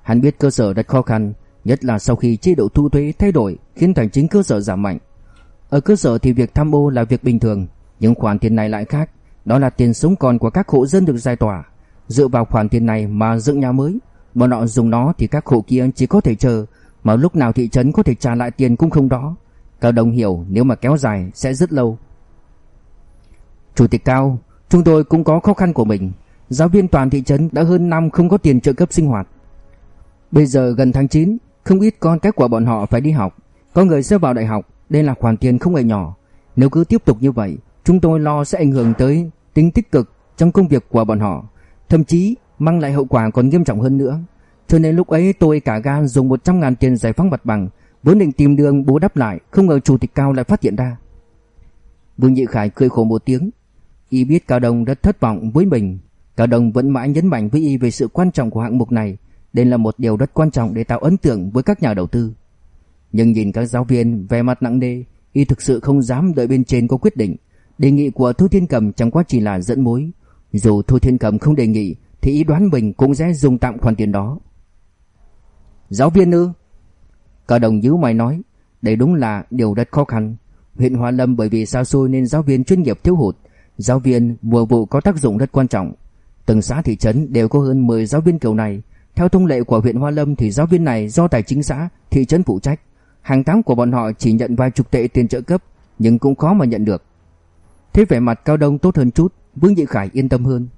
Hắn biết cơ sở rất khó khăn Nhất là sau khi chế độ thu thuế thay đổi Khiến tài chính cơ sở giảm mạnh. Ở cơ sở thì việc tham ô là việc bình thường Nhưng khoản tiền này lại khác. Đó là tiền sống còn của các hộ dân được giải tỏa. Dựa vào khoản tiền này mà dựng nhà mới, Bọn họ dùng nó thì các hộ kia chỉ có thể chờ, Mà lúc nào thị trấn có thể trả lại tiền cũng không đó. Cao Đông hiểu nếu mà kéo dài sẽ rất lâu. Chủ tịch Cao, Chúng tôi cũng có khó khăn của mình. Giáo viên toàn thị trấn đã hơn năm không có tiền trợ cấp sinh hoạt. Bây giờ gần tháng 9 không ít con cái của bọn họ phải đi học. Có người sẽ vào đại học. Đây là khoản tiền không hề nhỏ. Nếu cứ tiếp tục như vậy, Chúng tôi lo sẽ ảnh hưởng tới tính tích cực trong công việc của bọn họ. Thậm chí, mang lại hậu quả còn nghiêm trọng hơn nữa. Cho nên lúc ấy tôi cả gan dùng 100 ngàn tiền giải phóng mặt bằng, Vốn định tìm đường bố đắp lại, Không ngờ chủ tịch Cao lại phát hiện ra. Vương Nhị Khải cười khổ một tiếng. Y biết Cao Đông rất thất vọng với mình. Cao Đông vẫn mãi nhấn mạnh với Y về sự quan trọng của hạng mục này. Đây là một điều rất quan trọng để tạo ấn tượng với các nhà đầu tư. Nhưng nhìn các giáo viên, vẻ mặt nặng nề, Y thực sự không dám đợi bên trên có quyết định. Đề nghị của Thu Thiên Cầm chẳng qua chỉ là dẫn mối. Dù Thôi Thiên Cầm không đề nghị, Thì ý đoán mình cũng sẽ dùng tạm khoản tiền đó. Giáo viên ư? Cả đồng nhíu mày nói, Đây đúng là điều rất khó khăn. Huyện Hoa Lâm bởi vì sao xôi nên giáo viên chuyên nghiệp thiếu hụt. Giáo viên mùa vụ có tác dụng rất quan trọng. Từng xã thị trấn đều có hơn 10 giáo viên kiểu này. Theo thông lệ của huyện Hoa Lâm thì giáo viên này do tài chính xã, thị trấn phụ trách. Hàng tháng của bọn họ chỉ nhận vài chục tệ tiền trợ cấp Nhưng cũng khó mà nhận được. Thế vẻ mặt Cao Đông tốt hơn chút Vương Dị Khải yên tâm hơn.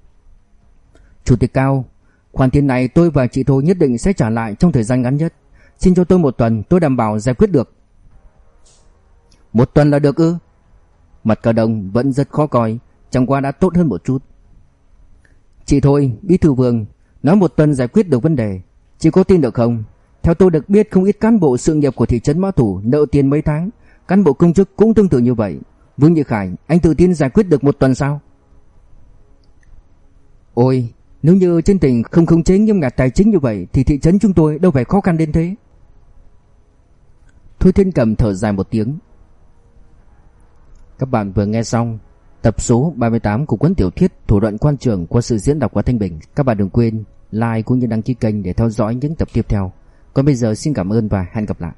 Chủ tịch Cao Khoản tiền này tôi và chị Thôi nhất định sẽ trả lại trong thời gian ngắn nhất. Xin cho tôi một tuần tôi đảm bảo giải quyết được. Một tuần là được ư? Mặt Cao Đông vẫn rất khó coi Chẳng qua đã tốt hơn một chút. Chị Thôi, Bí Thư Vương Nói một tuần giải quyết được vấn đề. Chị có tin được không? Theo tôi được biết, không ít cán bộ sự nghiệp của thị trấn Mã Thủ nợ tiền mấy tháng. Cán bộ công chức cũng tương tự như vậy. Vương Nhị Khải, Anh tự tin giải quyết được một tuần sao? Ôi, Nếu như trên tỉnh không khống chế nghiêm ngặt tài chính như vậy, Thì thị trấn chúng tôi đâu phải khó khăn đến thế. Thôi Thiên Cầm thở dài một tiếng. Các bạn vừa nghe xong Tập số 38 của cuốn tiểu thuyết Thủ đoạn quan trường qua sự diễn đọc của Thanh Bình. Các bạn đừng quên like cũng như đăng ký kênh để theo dõi những tập tiếp theo. Còn bây giờ xin cảm ơn và hẹn gặp lại.